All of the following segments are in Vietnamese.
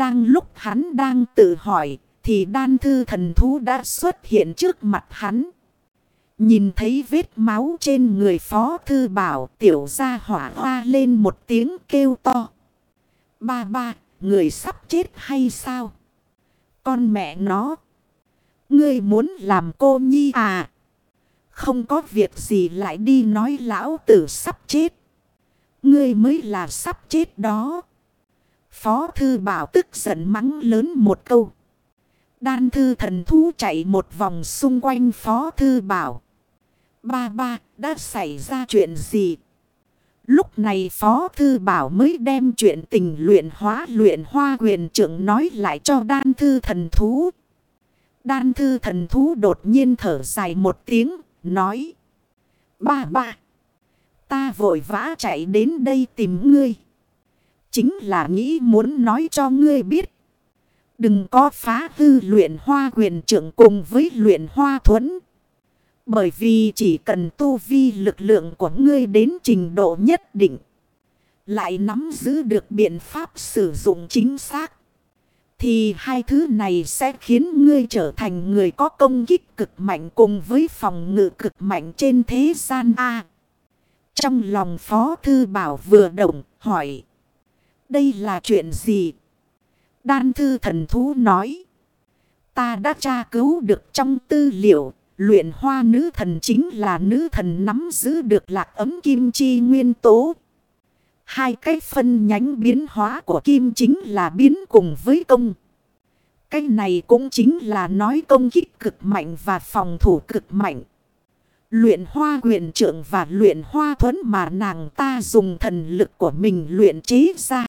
Đang lúc hắn đang tự hỏi thì đan thư thần thú đã xuất hiện trước mặt hắn. Nhìn thấy vết máu trên người phó thư bảo tiểu ra hỏa hoa lên một tiếng kêu to. Ba ba, người sắp chết hay sao? Con mẹ nó. Ngươi muốn làm cô nhi à? Không có việc gì lại đi nói lão tử sắp chết. Ngươi mới là sắp chết đó. Phó thư bảo tức giận mắng lớn một câu. Đan thư thần thú chạy một vòng xung quanh phó thư bảo. Ba ba đã xảy ra chuyện gì? Lúc này Phó Thư Bảo mới đem chuyện tình luyện hóa luyện hoa quyền trưởng nói lại cho đan thư thần thú. Đan thư thần thú đột nhiên thở dài một tiếng, nói. Ba ba, ta vội vã chạy đến đây tìm ngươi. Chính là nghĩ muốn nói cho ngươi biết. Đừng có phá hư luyện hoa quyền trưởng cùng với luyện hoa thuẫn. Bởi vì chỉ cần tu vi lực lượng của ngươi đến trình độ nhất định. Lại nắm giữ được biện pháp sử dụng chính xác. Thì hai thứ này sẽ khiến ngươi trở thành người có công kích cực mạnh cùng với phòng ngự cực mạnh trên thế gian A. Trong lòng Phó Thư Bảo vừa động, hỏi. Đây là chuyện gì? Đan Thư Thần Thú nói. Ta đã tra cứu được trong tư liệu, Luyện hoa nữ thần chính là nữ thần nắm giữ được lạc ấm kim chi nguyên tố. Hai cái phân nhánh biến hóa của kim chính là biến cùng với công. Cái này cũng chính là nói công kích cực mạnh và phòng thủ cực mạnh. Luyện hoa quyền trưởng và luyện hoa thuẫn mà nàng ta dùng thần lực của mình luyện chế ra.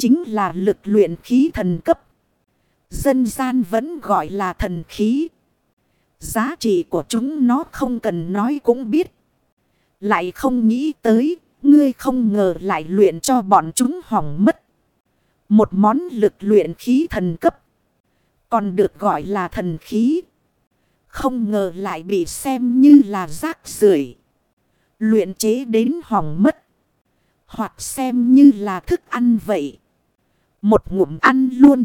Chính là lực luyện khí thần cấp. Dân gian vẫn gọi là thần khí. Giá trị của chúng nó không cần nói cũng biết. Lại không nghĩ tới, ngươi không ngờ lại luyện cho bọn chúng hỏng mất. Một món lực luyện khí thần cấp. Còn được gọi là thần khí. Không ngờ lại bị xem như là rác rưởi Luyện chế đến hỏng mất. Hoặc xem như là thức ăn vậy. Một ngụm ăn luôn.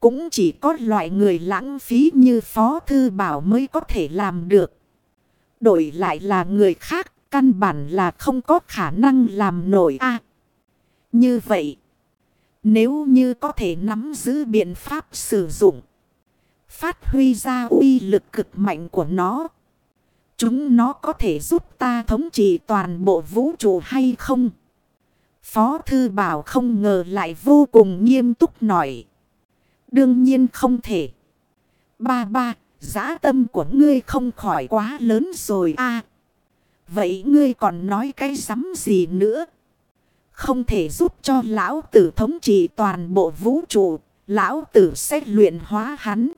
Cũng chỉ có loại người lãng phí như Phó Thư Bảo mới có thể làm được. Đổi lại là người khác, căn bản là không có khả năng làm nổi a Như vậy, nếu như có thể nắm giữ biện pháp sử dụng, phát huy ra uy lực cực mạnh của nó, chúng nó có thể giúp ta thống trị toàn bộ vũ trụ hay không? Phó Thư Bảo không ngờ lại vô cùng nghiêm túc nổi. Đương nhiên không thể. Ba ba, giã tâm của ngươi không khỏi quá lớn rồi a Vậy ngươi còn nói cái rắm gì nữa? Không thể giúp cho lão tử thống trị toàn bộ vũ trụ. Lão tử sẽ luyện hóa hắn.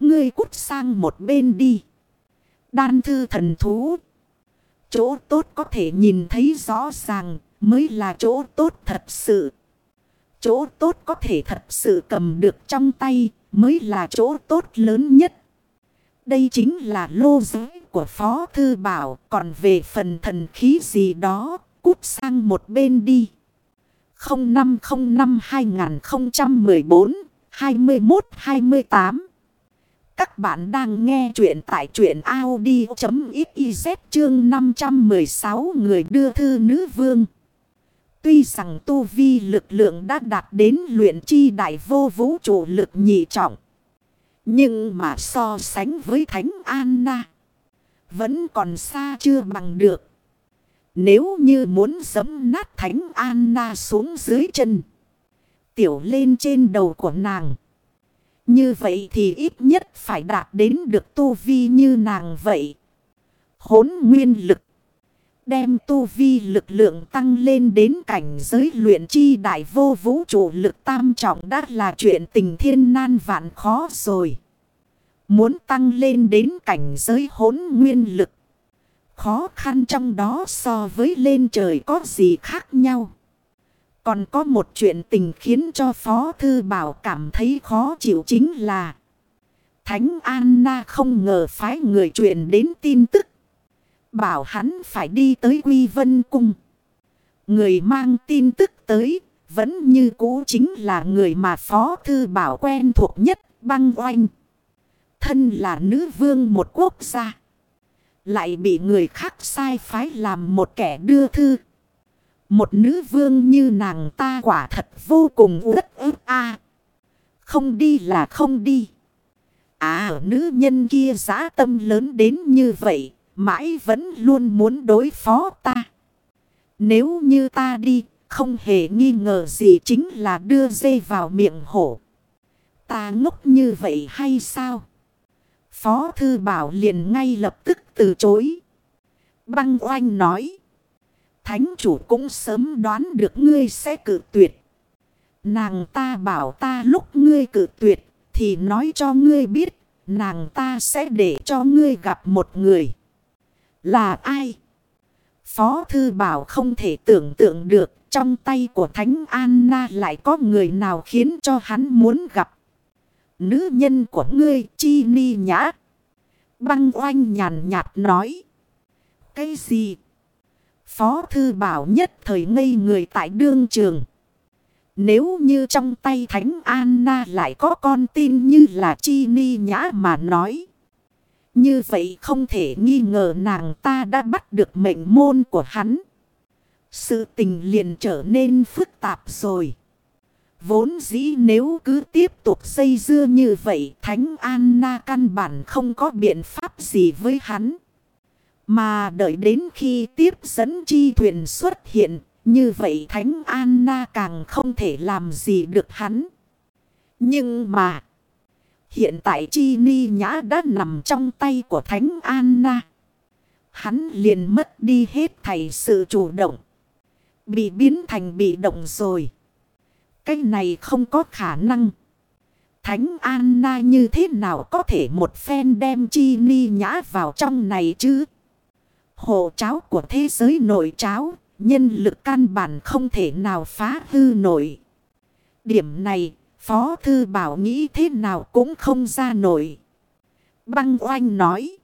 Ngươi cút sang một bên đi. Đan thư thần thú. Chỗ tốt có thể nhìn thấy rõ ràng mới là chỗ tốt thật sự. Chỗ tốt có thể thật sự cầm được trong tay mới là chỗ tốt lớn nhất. Đây chính là lô giới của Phó Thư Bảo. Còn về phần thần khí gì đó, cút sang một bên đi. 0505-2014-21-28 Các bạn đang nghe chuyện tại chuyện Audi.xyz chương 516 người đưa thư nữ vương. Tuy rằng tu vi lực lượng đã đạt đến luyện chi đại vô vũ trụ lực nhị trọng. Nhưng mà so sánh với Thánh Anna. Vẫn còn xa chưa bằng được. Nếu như muốn giấm nát Thánh Anna xuống dưới chân. Tiểu lên trên đầu của nàng. Như vậy thì ít nhất phải đạt đến được tu vi như nàng vậy. Hốn nguyên lực. Đem tu vi lực lượng tăng lên đến cảnh giới luyện chi đại vô vũ trụ lực tam trọng đã là chuyện tình thiên nan vạn khó rồi. Muốn tăng lên đến cảnh giới hốn nguyên lực. Khó khăn trong đó so với lên trời có gì khác nhau. Còn có một chuyện tình khiến cho Phó Thư Bảo cảm thấy khó chịu chính là Thánh Anna không ngờ phái người truyền đến tin tức Bảo hắn phải đi tới Quy Vân Cung. Người mang tin tức tới, vẫn như cũ chính là người mà Phó Thư Bảo quen thuộc nhất băng oanh. Thân là nữ vương một quốc gia. Lại bị người khác sai phái làm một kẻ đưa thư. Một nữ vương như nàng ta quả thật vô cùng uất ức a Không đi là không đi. À nữ nhân kia giá tâm lớn đến như vậy. Mãi vẫn luôn muốn đối phó ta. Nếu như ta đi. Không hề nghi ngờ gì chính là đưa dây vào miệng hổ. Ta ngốc như vậy hay sao? Phó thư bảo liền ngay lập tức từ chối. Băng oanh nói. Thánh chủ cũng sớm đoán được ngươi sẽ cử tuyệt. Nàng ta bảo ta lúc ngươi cử tuyệt thì nói cho ngươi biết, nàng ta sẽ để cho ngươi gặp một người. Là ai? Phó thư bảo không thể tưởng tượng được, trong tay của Thánh Anna lại có người nào khiến cho hắn muốn gặp. Nữ nhân của ngươi, chi ni nhã. Băng oanh nhàn nhạt nói. Cái gì? Phó thư bảo nhất thời ngây người tại đương trường. Nếu như trong tay Thánh Anna lại có con tin như là chi ni nhã mà nói. Như vậy không thể nghi ngờ nàng ta đã bắt được mệnh môn của hắn. Sự tình liền trở nên phức tạp rồi. Vốn dĩ nếu cứ tiếp tục xây dưa như vậy Thánh Anna căn bản không có biện pháp gì với hắn. Mà đợi đến khi tiếp dẫn chi thuyền xuất hiện, như vậy Thánh Anna càng không thể làm gì được hắn. Nhưng mà, hiện tại Chi Ni Nhã đã nằm trong tay của Thánh Anna. Hắn liền mất đi hết thầy sự chủ động. Bị biến thành bị động rồi. Cái này không có khả năng. Thánh Anna như thế nào có thể một phen đem chi ni nhã vào trong này chứ? Hộ cháo của thế giới nội cháo, nhân lực căn bản không thể nào phá hư nổi. Điểm này, Phó Thư Bảo nghĩ thế nào cũng không ra nổi. Băng oanh nói.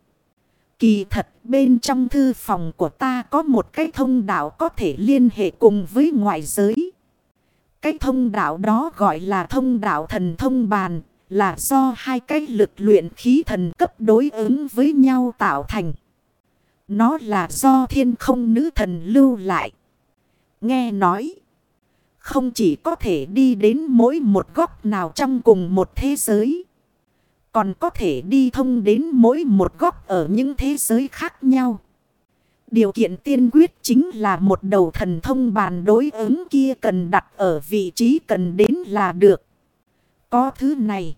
Kỳ thật bên trong thư phòng của ta có một cái thông đạo có thể liên hệ cùng với ngoại giới. Cái thông đạo đó gọi là thông đạo thần thông bàn, là do hai cái lực luyện khí thần cấp đối ứng với nhau tạo thành. Nó là do thiên không nữ thần lưu lại. Nghe nói, không chỉ có thể đi đến mỗi một góc nào trong cùng một thế giới. Còn có thể đi thông đến mỗi một góc ở những thế giới khác nhau. Điều kiện tiên quyết chính là một đầu thần thông bàn đối ứng kia cần đặt ở vị trí cần đến là được. Có thứ này.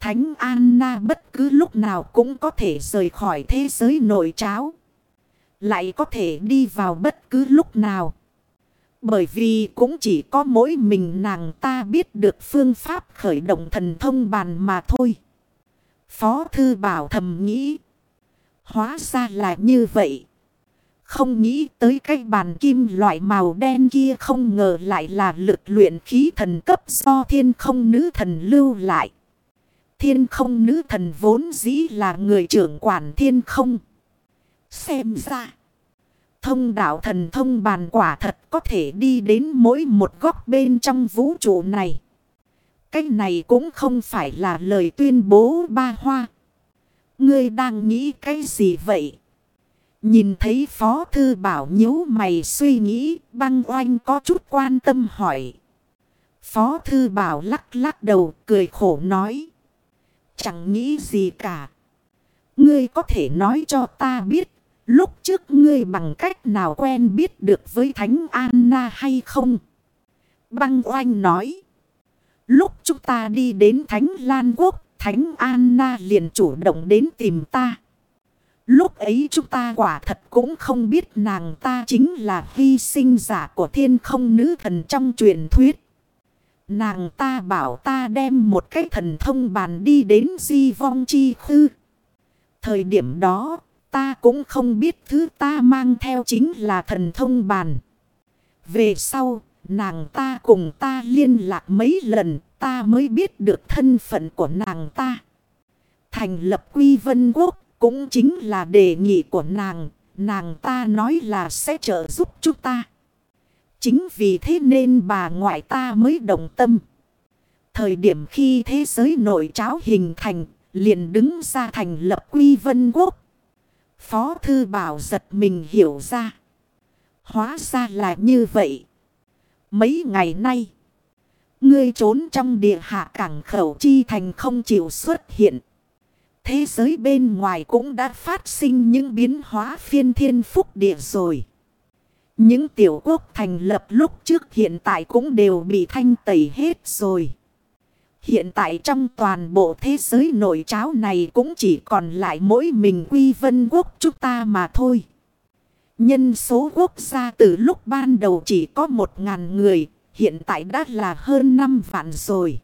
Thánh Anna bất cứ lúc nào cũng có thể rời khỏi thế giới nội tráo. Lại có thể đi vào bất cứ lúc nào. Bởi vì cũng chỉ có mỗi mình nàng ta biết được phương pháp khởi động thần thông bàn mà thôi. Phó thư bảo thầm nghĩ. Hóa ra là như vậy. Không nghĩ tới cái bàn kim loại màu đen kia không ngờ lại là lực luyện khí thần cấp do thiên không nữ thần lưu lại. Thiên không nữ thần vốn dĩ là người trưởng quản thiên không. Xem ra. Thông đạo thần thông bàn quả thật có thể đi đến mỗi một góc bên trong vũ trụ này. Cái này cũng không phải là lời tuyên bố ba hoa. Ngươi đang nghĩ cái gì vậy? Nhìn thấy Phó Thư Bảo nhíu mày suy nghĩ, băng oanh có chút quan tâm hỏi. Phó Thư Bảo lắc lắc đầu cười khổ nói. Chẳng nghĩ gì cả. Ngươi có thể nói cho ta biết, lúc trước ngươi bằng cách nào quen biết được với Thánh Anna hay không? Băng oanh nói. Lúc chúng ta đi đến Thánh Lan Quốc, Thánh Anna liền chủ động đến tìm ta. Lúc ấy chúng ta quả thật cũng không biết nàng ta chính là hy sinh giả của thiên không nữ thần trong truyền thuyết. Nàng ta bảo ta đem một cái thần thông bàn đi đến di vong chi khư. Thời điểm đó, ta cũng không biết thứ ta mang theo chính là thần thông bàn. Về sau, nàng ta cùng ta liên lạc mấy lần, ta mới biết được thân phận của nàng ta. Thành lập quy vân quốc cũng chính là đề nghị của nàng. Nàng ta nói là sẽ trợ giúp chúng ta. Chính vì thế nên bà ngoại ta mới đồng tâm. Thời điểm khi thế giới nội tráo hình thành, liền đứng ra thành lập quy vân quốc. Phó thư bảo giật mình hiểu ra. Hóa ra là như vậy. Mấy ngày nay, ngươi trốn trong địa hạ cảng khẩu chi thành không chịu xuất hiện. Thế giới bên ngoài cũng đã phát sinh những biến hóa phiên thiên phúc địa rồi. Những tiểu quốc thành lập lúc trước hiện tại cũng đều bị thanh tẩy hết rồi. Hiện tại trong toàn bộ thế giới nội cháo này cũng chỉ còn lại mỗi mình quy vân quốc chúng ta mà thôi. Nhân số quốc gia từ lúc ban đầu chỉ có một ngàn người, hiện tại đã là hơn năm vạn rồi.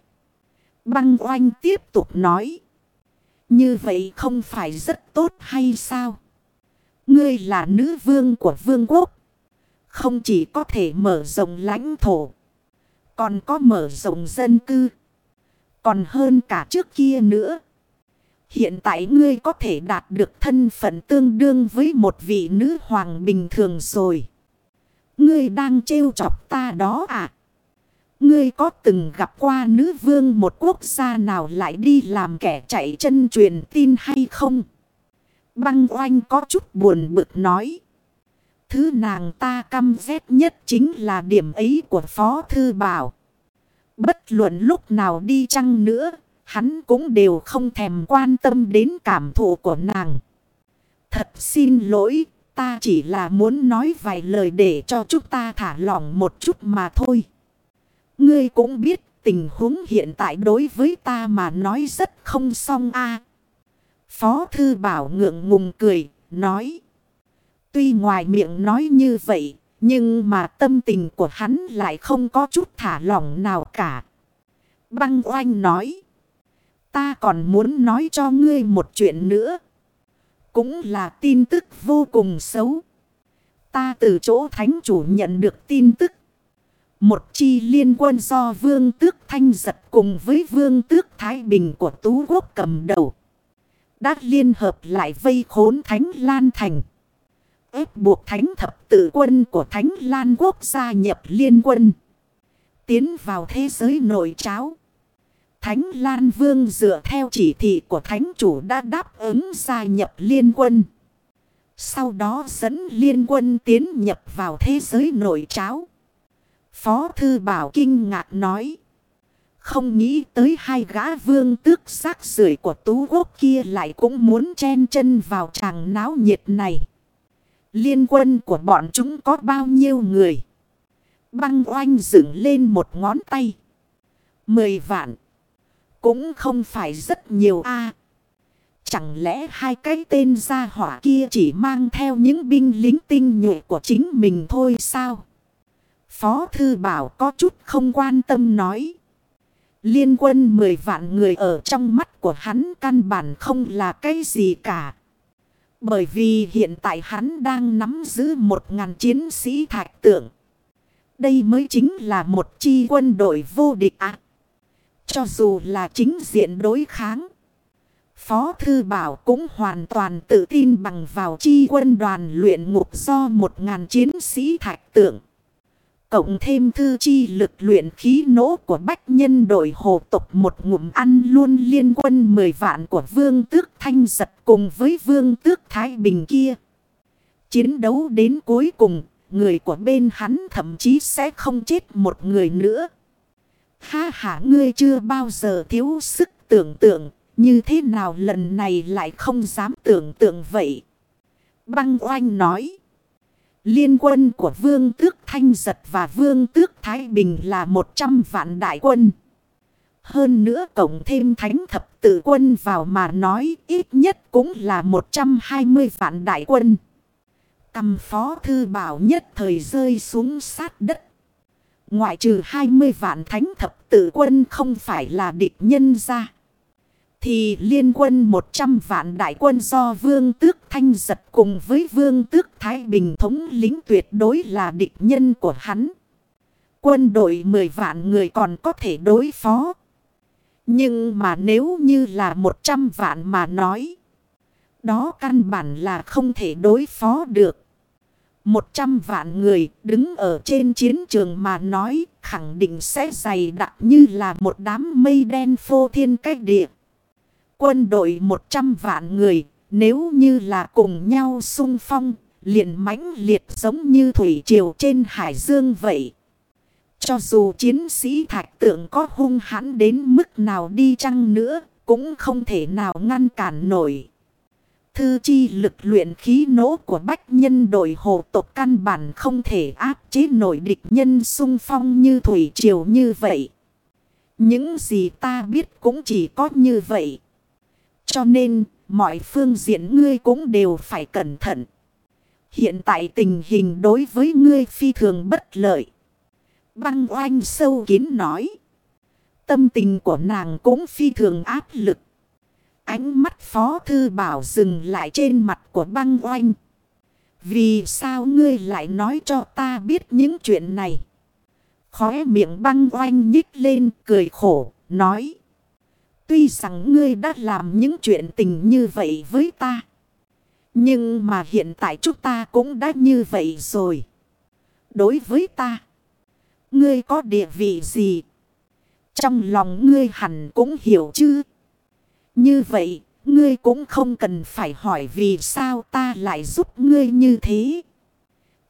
Băng oanh tiếp tục nói. Như vậy không phải rất tốt hay sao? Ngươi là nữ vương của vương quốc. Không chỉ có thể mở rộng lãnh thổ. Còn có mở rộng dân cư. Còn hơn cả trước kia nữa. Hiện tại ngươi có thể đạt được thân phận tương đương với một vị nữ hoàng bình thường rồi. Ngươi đang trêu chọc ta đó à? Ngươi có từng gặp qua nữ vương một quốc gia nào lại đi làm kẻ chạy chân truyền tin hay không? Băng oanh có chút buồn bực nói. Thứ nàng ta căm ghét nhất chính là điểm ấy của Phó Thư Bảo. Bất luận lúc nào đi chăng nữa, hắn cũng đều không thèm quan tâm đến cảm thụ của nàng. Thật xin lỗi, ta chỉ là muốn nói vài lời để cho chúng ta thả lỏng một chút mà thôi. Ngươi cũng biết tình huống hiện tại đối với ta mà nói rất không xong a Phó Thư Bảo ngượng ngùng cười, nói. Tuy ngoài miệng nói như vậy, nhưng mà tâm tình của hắn lại không có chút thả lỏng nào cả. Băng oanh nói. Ta còn muốn nói cho ngươi một chuyện nữa. Cũng là tin tức vô cùng xấu. Ta từ chỗ thánh chủ nhận được tin tức. Một chi liên quân do vương tước thanh giật cùng với vương tước Thái Bình của Tú Quốc cầm đầu. Đã liên hợp lại vây khốn Thánh Lan Thành ép buộc thánh thập tự quân của thánh lan quốc gia nhập liên quân. Tiến vào thế giới nội cháo Thánh Lan Vương dựa theo chỉ thị của thánh chủ đã đáp ứng gia nhập liên quân. Sau đó dẫn liên quân tiến nhập vào thế giới nội cháo Phó Thư Bảo kinh ngạc nói. Không nghĩ tới hai gã vương tước xác rưởi của tú quốc kia lại cũng muốn chen chân vào tràng náo nhiệt này. Liên quân của bọn chúng có bao nhiêu người? Băng oanh dựng lên một ngón tay. Mười vạn. Cũng không phải rất nhiều a Chẳng lẽ hai cái tên gia hỏa kia chỉ mang theo những binh lính tinh nhuệ của chính mình thôi sao? Phó Thư Bảo có chút không quan tâm nói. Liên quân 10 vạn người ở trong mắt của hắn căn bản không là cái gì cả. Bởi vì hiện tại hắn đang nắm giữ một ngàn chiến sĩ thạch tượng. Đây mới chính là một chi quân đội vô địch ạ. cho dù là chính diện đối kháng. Phó Thư Bảo cũng hoàn toàn tự tin bằng vào chi quân đoàn luyện ngục do một ngàn chiến sĩ thạch tượng. Cộng thêm thư chi lực luyện khí nỗ của bách nhân đội hồ tục một ngụm ăn luôn liên quân mười vạn của vương tước thanh giật cùng với vương tước Thái Bình kia. Chiến đấu đến cuối cùng, người của bên hắn thậm chí sẽ không chết một người nữa. Ha ha ngươi chưa bao giờ thiếu sức tưởng tượng, như thế nào lần này lại không dám tưởng tượng vậy. Băng oanh nói. Liên quân của Vương Tước Thanh Giật và Vương Tước Thái Bình là 100 vạn đại quân. Hơn nữa cộng thêm thánh thập tự quân vào mà nói ít nhất cũng là 120 vạn đại quân. Cầm phó thư bảo nhất thời rơi xuống sát đất. Ngoại trừ 20 vạn thánh thập tự quân không phải là địch nhân ra. Thì liên quân 100 vạn đại quân do vương tước thanh giật cùng với vương tước Thái Bình thống lính tuyệt đối là địch nhân của hắn. Quân đội 10 vạn người còn có thể đối phó. Nhưng mà nếu như là 100 vạn mà nói. Đó căn bản là không thể đối phó được. Một trăm vạn người đứng ở trên chiến trường mà nói khẳng định sẽ dày đặc như là một đám mây đen phô thiên cách địa. Quân đội một trăm vạn người, nếu như là cùng nhau sung phong, liền mãnh liệt giống như thủy triều trên hải dương vậy. Cho dù chiến sĩ thạch tượng có hung hãn đến mức nào đi chăng nữa, cũng không thể nào ngăn cản nổi. Thư chi lực luyện khí nỗ của bách nhân đội hộ tộc căn bản không thể áp chế nổi địch nhân sung phong như thủy triều như vậy. Những gì ta biết cũng chỉ có như vậy. Cho nên, mọi phương diện ngươi cũng đều phải cẩn thận. Hiện tại tình hình đối với ngươi phi thường bất lợi. Băng oanh sâu kín nói. Tâm tình của nàng cũng phi thường áp lực. Ánh mắt phó thư bảo dừng lại trên mặt của băng oanh. Vì sao ngươi lại nói cho ta biết những chuyện này? Khóe miệng băng oanh nhích lên cười khổ, nói. Tuy rằng ngươi đã làm những chuyện tình như vậy với ta. Nhưng mà hiện tại chúng ta cũng đã như vậy rồi. Đối với ta, ngươi có địa vị gì? Trong lòng ngươi hẳn cũng hiểu chứ? Như vậy, ngươi cũng không cần phải hỏi vì sao ta lại giúp ngươi như thế.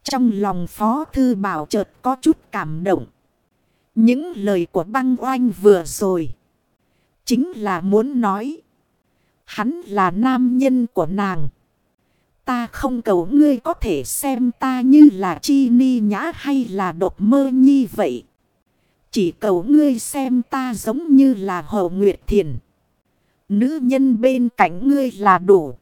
Trong lòng Phó Thư Bảo chợt có chút cảm động. Những lời của băng oanh vừa rồi. Chính là muốn nói. Hắn là nam nhân của nàng. Ta không cầu ngươi có thể xem ta như là chi ni nhã hay là đột mơ nhi vậy. Chỉ cầu ngươi xem ta giống như là hồ nguyệt thiền. Nữ nhân bên cạnh ngươi là đủ.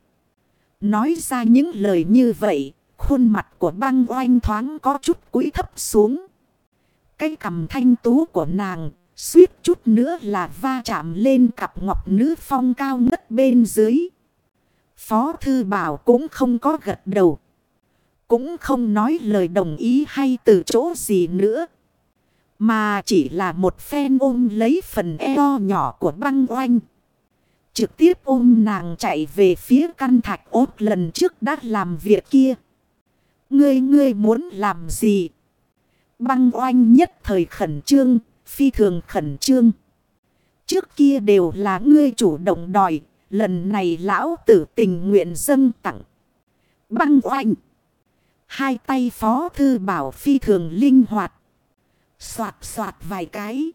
Nói ra những lời như vậy, khuôn mặt của băng oanh thoáng có chút cúi thấp xuống. Cái cầm thanh tú của nàng, suýt chút nữa là va chạm lên cặp ngọc nữ phong cao ngất bên dưới. Phó Thư Bảo cũng không có gật đầu. Cũng không nói lời đồng ý hay từ chỗ gì nữa. Mà chỉ là một phen ôm lấy phần eo nhỏ của băng oanh. Trực tiếp ôm nàng chạy về phía căn thạch ốt lần trước đã làm việc kia. Ngươi ngươi muốn làm gì? Băng oanh nhất thời khẩn trương, phi thường khẩn trương. Trước kia đều là ngươi chủ động đòi, lần này lão tử tình nguyện dâng tặng. Băng oanh. Hai tay phó thư bảo phi thường linh hoạt. Xoạt xoạt vài cái.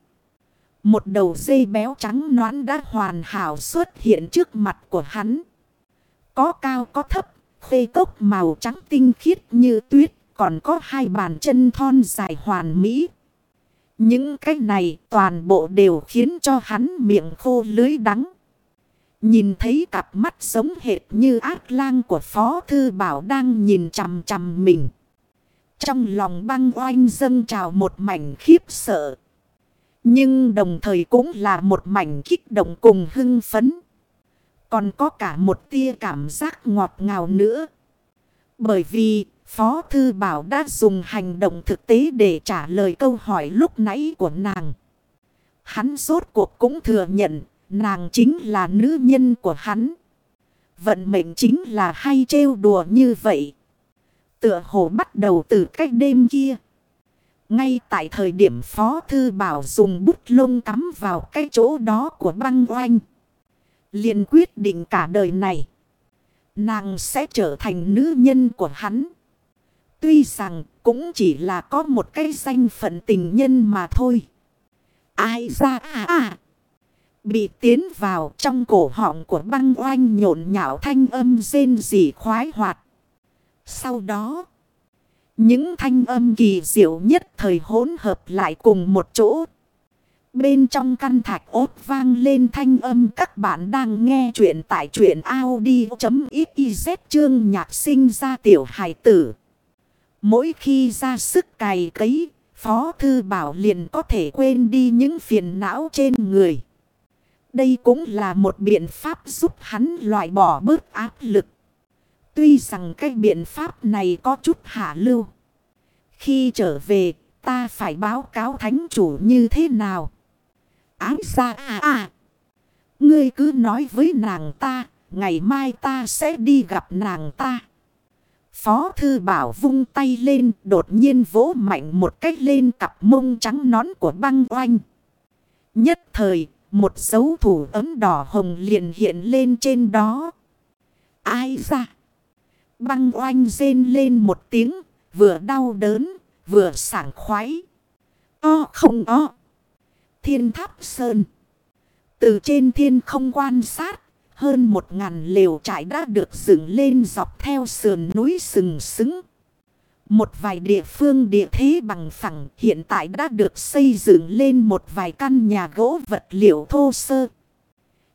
Một đầu dây béo trắng noãn đã hoàn hảo xuất hiện trước mặt của hắn. Có cao có thấp, khê cốc màu trắng tinh khiết như tuyết, còn có hai bàn chân thon dài hoàn mỹ. Những cái này toàn bộ đều khiến cho hắn miệng khô lưới đắng. Nhìn thấy cặp mắt giống hệt như ác lang của Phó Thư Bảo đang nhìn chằm chằm mình. Trong lòng băng oanh dâng trào một mảnh khiếp sợ. Nhưng đồng thời cũng là một mảnh kích động cùng hưng phấn. Còn có cả một tia cảm giác ngọt ngào nữa. Bởi vì Phó Thư Bảo đã dùng hành động thực tế để trả lời câu hỏi lúc nãy của nàng. Hắn rốt cuộc cũng thừa nhận, nàng chính là nữ nhân của hắn. Vận mệnh chính là hay trêu đùa như vậy. Tựa hồ bắt đầu từ cách đêm kia. Ngay tại thời điểm Phó Thư Bảo dùng bút lông cắm vào cái chỗ đó của băng oanh. liền quyết định cả đời này. Nàng sẽ trở thành nữ nhân của hắn. Tuy rằng cũng chỉ là có một cái danh phận tình nhân mà thôi. Ai ra à à. Bị tiến vào trong cổ họng của băng oanh nhộn nhạo thanh âm rên rỉ khoái hoạt. Sau đó. Những thanh âm kỳ diệu nhất thời hỗn hợp lại cùng một chỗ. Bên trong căn thạch ốt vang lên thanh âm các bạn đang nghe chuyện tại truyện Audi.xyz chương nhạc sinh ra tiểu hài tử. Mỗi khi ra sức cày cấy, Phó Thư Bảo liền có thể quên đi những phiền não trên người. Đây cũng là một biện pháp giúp hắn loại bỏ bớt áp lực. Tuy rằng cái biện pháp này có chút hạ lưu. Khi trở về, ta phải báo cáo thánh chủ như thế nào? Ái ra à à! Ngươi cứ nói với nàng ta, ngày mai ta sẽ đi gặp nàng ta. Phó thư bảo vung tay lên đột nhiên vỗ mạnh một cách lên cặp mông trắng nón của băng oanh. Nhất thời, một dấu thủ ấm đỏ hồng liền hiện lên trên đó. Ai ra? Băng oanh rên lên một tiếng, vừa đau đớn, vừa sảng khoái. O không o. Thiên tháp sơn. Từ trên thiên không quan sát, hơn một ngàn lều trại đã được dựng lên dọc theo sườn núi sừng sững. Một vài địa phương địa thế bằng phẳng hiện tại đã được xây dựng lên một vài căn nhà gỗ vật liệu thô sơ.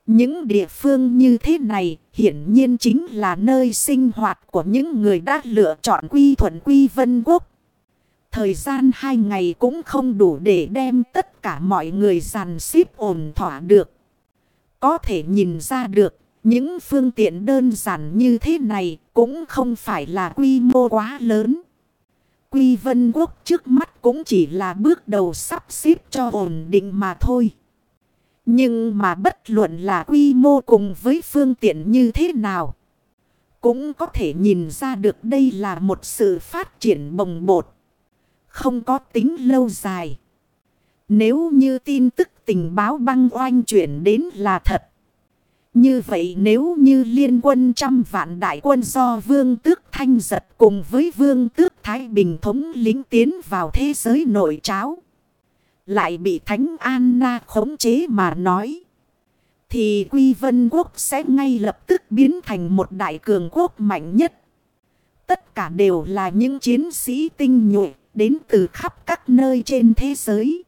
Những địa phương như thế này hiển nhiên chính là nơi sinh hoạt của những người đã lựa chọn quy thuận quy vân quốc. Thời gian hai ngày cũng không đủ để đem tất cả mọi người dàn xếp ổn thỏa được. Có thể nhìn ra được, những phương tiện đơn giản như thế này cũng không phải là quy mô quá lớn. Quy vân quốc trước mắt cũng chỉ là bước đầu sắp xếp cho ổn định mà thôi. Nhưng mà bất luận là quy mô cùng với phương tiện như thế nào. Cũng có thể nhìn ra được đây là một sự phát triển bồng bột. Không có tính lâu dài. Nếu như tin tức tình báo băng oanh chuyển đến là thật. Như vậy nếu như liên quân trăm vạn đại quân do vương tước thanh giật cùng với vương tước Thái Bình thống lính tiến vào thế giới nội tráo. Lại bị Thánh Anna khống chế mà nói. Thì Quy Vân Quốc sẽ ngay lập tức biến thành một đại cường quốc mạnh nhất. Tất cả đều là những chiến sĩ tinh nhuệ đến từ khắp các nơi trên thế giới.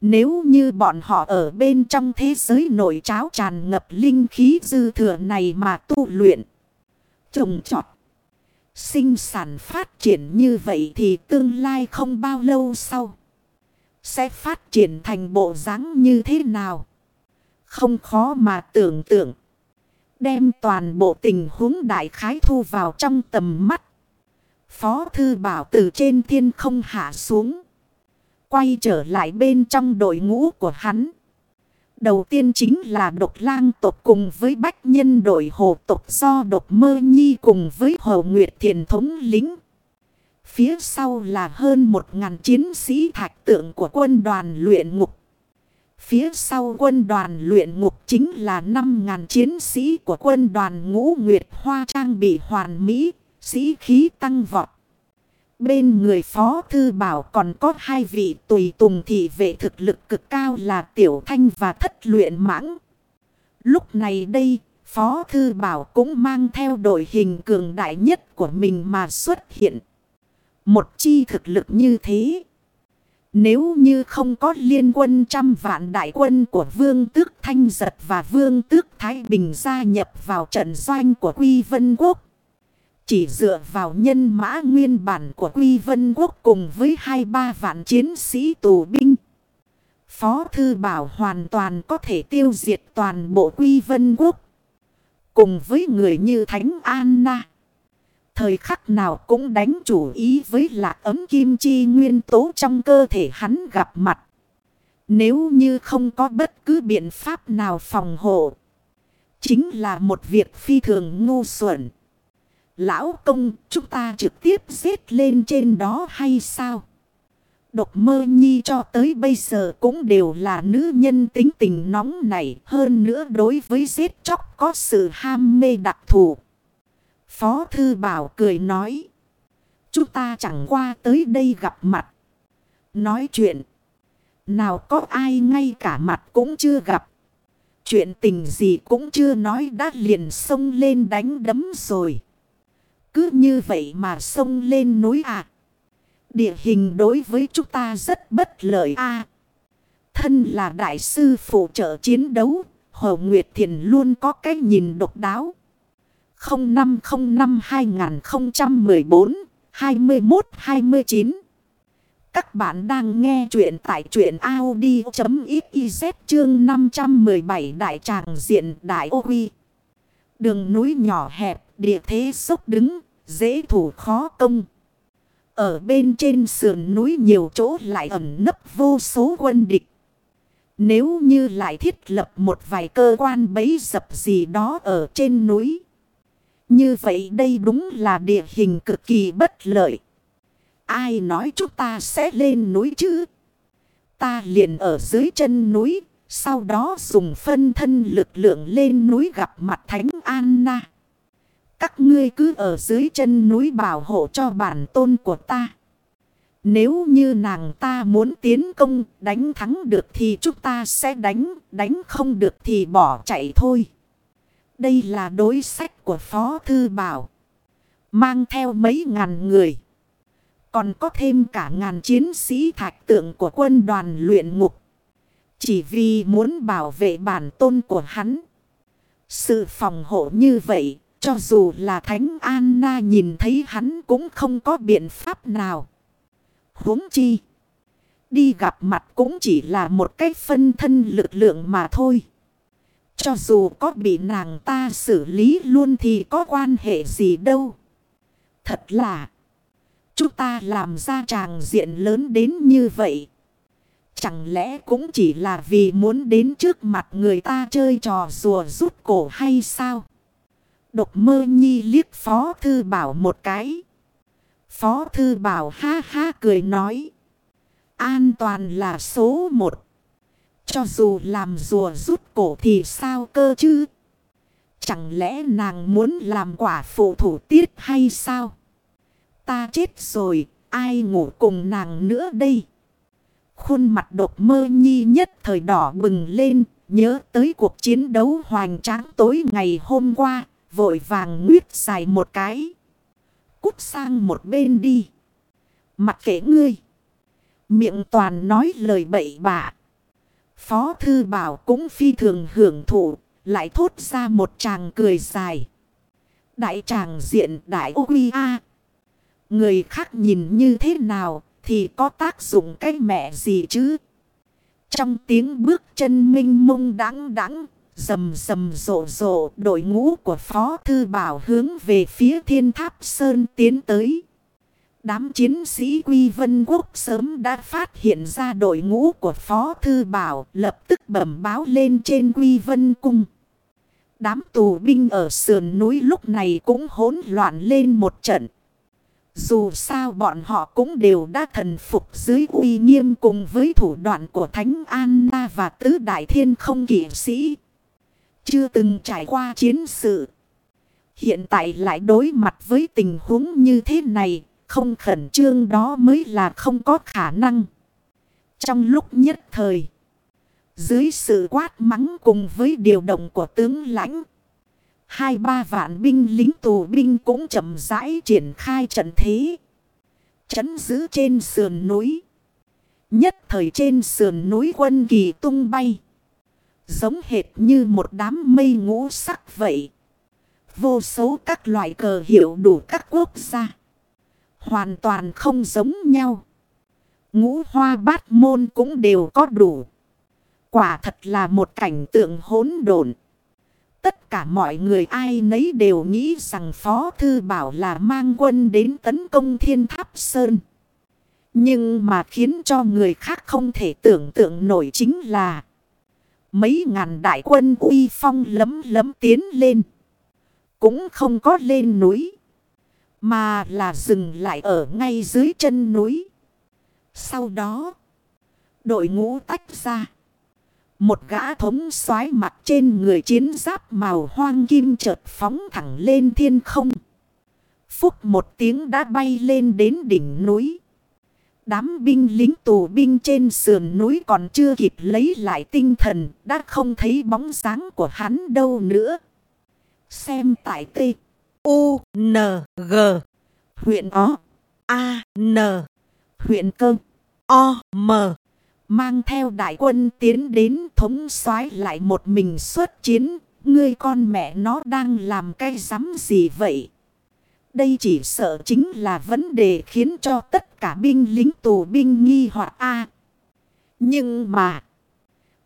Nếu như bọn họ ở bên trong thế giới nội cháo tràn ngập linh khí dư thừa này mà tu luyện. Trồng trọt. Sinh sản phát triển như vậy thì tương lai không bao lâu sau. Sẽ phát triển thành bộ dáng như thế nào? Không khó mà tưởng tượng. Đem toàn bộ tình huống đại khái thu vào trong tầm mắt. Phó thư bảo từ trên thiên không hạ xuống. Quay trở lại bên trong đội ngũ của hắn. Đầu tiên chính là độc lang tộc cùng với bách nhân đội hồ tộc do độc mơ nhi cùng với hồ nguyệt thiền thống lính. Phía sau là hơn một ngàn chiến sĩ thạch tượng của quân đoàn luyện ngục. Phía sau quân đoàn luyện ngục chính là năm ngàn chiến sĩ của quân đoàn ngũ nguyệt hoa trang bị hoàn mỹ, sĩ khí tăng vọt. Bên người Phó Thư Bảo còn có hai vị tùy tùng thị vệ thực lực cực cao là Tiểu Thanh và Thất Luyện Mãng. Lúc này đây, Phó Thư Bảo cũng mang theo đội hình cường đại nhất của mình mà xuất hiện. Một chi thực lực như thế. Nếu như không có liên quân trăm vạn đại quân của Vương Tước Thanh Giật và Vương Tước Thái Bình gia nhập vào trận doanh của Quy Vân Quốc. Chỉ dựa vào nhân mã nguyên bản của Quy Vân Quốc cùng với hai ba vạn chiến sĩ tù binh. Phó Thư Bảo hoàn toàn có thể tiêu diệt toàn bộ Quy Vân Quốc. Cùng với người như Thánh Anna. Thời khắc nào cũng đánh chủ ý với lạc ấm kim chi nguyên tố trong cơ thể hắn gặp mặt. Nếu như không có bất cứ biện pháp nào phòng hộ. Chính là một việc phi thường ngu xuẩn. Lão công, chúng ta trực tiếp giết lên trên đó hay sao? Độc mơ nhi cho tới bây giờ cũng đều là nữ nhân tính tình nóng này. Hơn nữa đối với giết chóc có sự ham mê đặc thù. Phó Thư Bảo cười nói. Chúng ta chẳng qua tới đây gặp mặt. Nói chuyện. Nào có ai ngay cả mặt cũng chưa gặp. Chuyện tình gì cũng chưa nói đã liền xông lên đánh đấm rồi. Cứ như vậy mà sông lên núi à. Địa hình đối với chúng ta rất bất lợi a Thân là đại sư phụ trợ chiến đấu. Hồ Nguyệt Thiền luôn có cái nhìn độc đáo. 0505 2014 2129 Các bạn đang nghe chuyện tại chuyện Audi.xyz chương 517 Đại Tràng Diện Đại Ô Huy. Đường núi nhỏ hẹp, địa thế sốc đứng, dễ thủ khó công. Ở bên trên sườn núi nhiều chỗ lại ẩn nấp vô số quân địch. Nếu như lại thiết lập một vài cơ quan bấy dập gì đó ở trên núi. Như vậy đây đúng là địa hình cực kỳ bất lợi. Ai nói chúng ta sẽ lên núi chứ? Ta liền ở dưới chân núi, sau đó dùng phân thân lực lượng lên núi gặp mặt Thánh Anna. Các ngươi cứ ở dưới chân núi bảo hộ cho bản tôn của ta. Nếu như nàng ta muốn tiến công đánh thắng được thì chúng ta sẽ đánh, đánh không được thì bỏ chạy thôi. Đây là đối sách của Phó Thư Bảo. Mang theo mấy ngàn người. Còn có thêm cả ngàn chiến sĩ thạch tượng của quân đoàn luyện ngục. Chỉ vì muốn bảo vệ bản tôn của hắn. Sự phòng hộ như vậy, cho dù là Thánh Anna nhìn thấy hắn cũng không có biện pháp nào huống chi. Đi gặp mặt cũng chỉ là một cách phân thân lực lượng mà thôi. Cho dù có bị nàng ta xử lý luôn thì có quan hệ gì đâu. Thật là. Chúng ta làm ra tràng diện lớn đến như vậy. Chẳng lẽ cũng chỉ là vì muốn đến trước mặt người ta chơi trò rùa rút cổ hay sao? Độc mơ nhi liếc phó thư bảo một cái. Phó thư bảo ha ha cười nói. An toàn là số một. Cho dù làm rùa rút cổ thì sao cơ chứ? Chẳng lẽ nàng muốn làm quả phụ thủ tiết hay sao? Ta chết rồi, ai ngủ cùng nàng nữa đây? Khuôn mặt đột mơ nhi nhất thời đỏ bừng lên, nhớ tới cuộc chiến đấu hoành tráng tối ngày hôm qua, vội vàng nguyết dài một cái. Cút sang một bên đi. Mặc kệ ngươi. Miệng toàn nói lời bậy bạ. Phó thư bảo cũng phi thường hưởng thụ. Lại thốt ra một chàng cười dài. Đại tràng diện đại ô quy a. Người khác nhìn như thế nào thì có tác dụng cái mẹ gì chứ? Trong tiếng bước chân minh mông đắng đắng rầm rầm rộ rộ, đội ngũ của Phó Thư Bảo hướng về phía thiên tháp Sơn tiến tới. Đám chiến sĩ Quy Vân Quốc sớm đã phát hiện ra đội ngũ của Phó Thư Bảo, lập tức bẩm báo lên trên Quy Vân Cung. Đám tù binh ở sườn núi lúc này cũng hỗn loạn lên một trận. Dù sao bọn họ cũng đều đã thần phục dưới uy nghiêm cùng với thủ đoạn của Thánh Anna và Tứ Đại Thiên không kỷ sĩ. Chưa từng trải qua chiến sự. Hiện tại lại đối mặt với tình huống như thế này. Không khẩn trương đó mới là không có khả năng. Trong lúc nhất thời. Dưới sự quát mắng cùng với điều động của tướng lãnh. Hai ba vạn binh lính tù binh cũng chậm rãi triển khai trận thế. Chấn giữ trên sườn núi. Nhất thời trên sườn núi quân kỳ tung bay. Giống hệt như một đám mây ngũ sắc vậy. Vô số các loại cờ hiệu đủ các quốc gia. Hoàn toàn không giống nhau. Ngũ hoa bát môn cũng đều có đủ. Quả thật là một cảnh tượng hỗn độn. Tất cả mọi người ai nấy đều nghĩ rằng Phó Thư Bảo là mang quân đến tấn công thiên tháp Sơn. Nhưng mà khiến cho người khác không thể tưởng tượng nổi chính là Mấy ngàn đại quân uy phong lấm lấm tiến lên. Cũng không có lên núi. Mà là dừng lại ở ngay dưới chân núi. Sau đó. Đội ngũ tách ra. Một gã thống soái mặt trên người chiến giáp màu hoang kim chợt phóng thẳng lên thiên không. Phúc một tiếng đã bay lên đến đỉnh núi. Đám binh lính tù binh trên sườn núi còn chưa kịp lấy lại tinh thần, đã không thấy bóng dáng của hắn đâu nữa. Xem tại T, U, N, G, huyện O, A, N, huyện Cơ, O, M. Mang theo đại quân tiến đến thống soái lại một mình xuất chiến, ngươi con mẹ nó đang làm cái rắm gì vậy? Đây chỉ sợ chính là vấn đề khiến cho tất cả binh lính tù binh nghi hoặc A. Nhưng mà,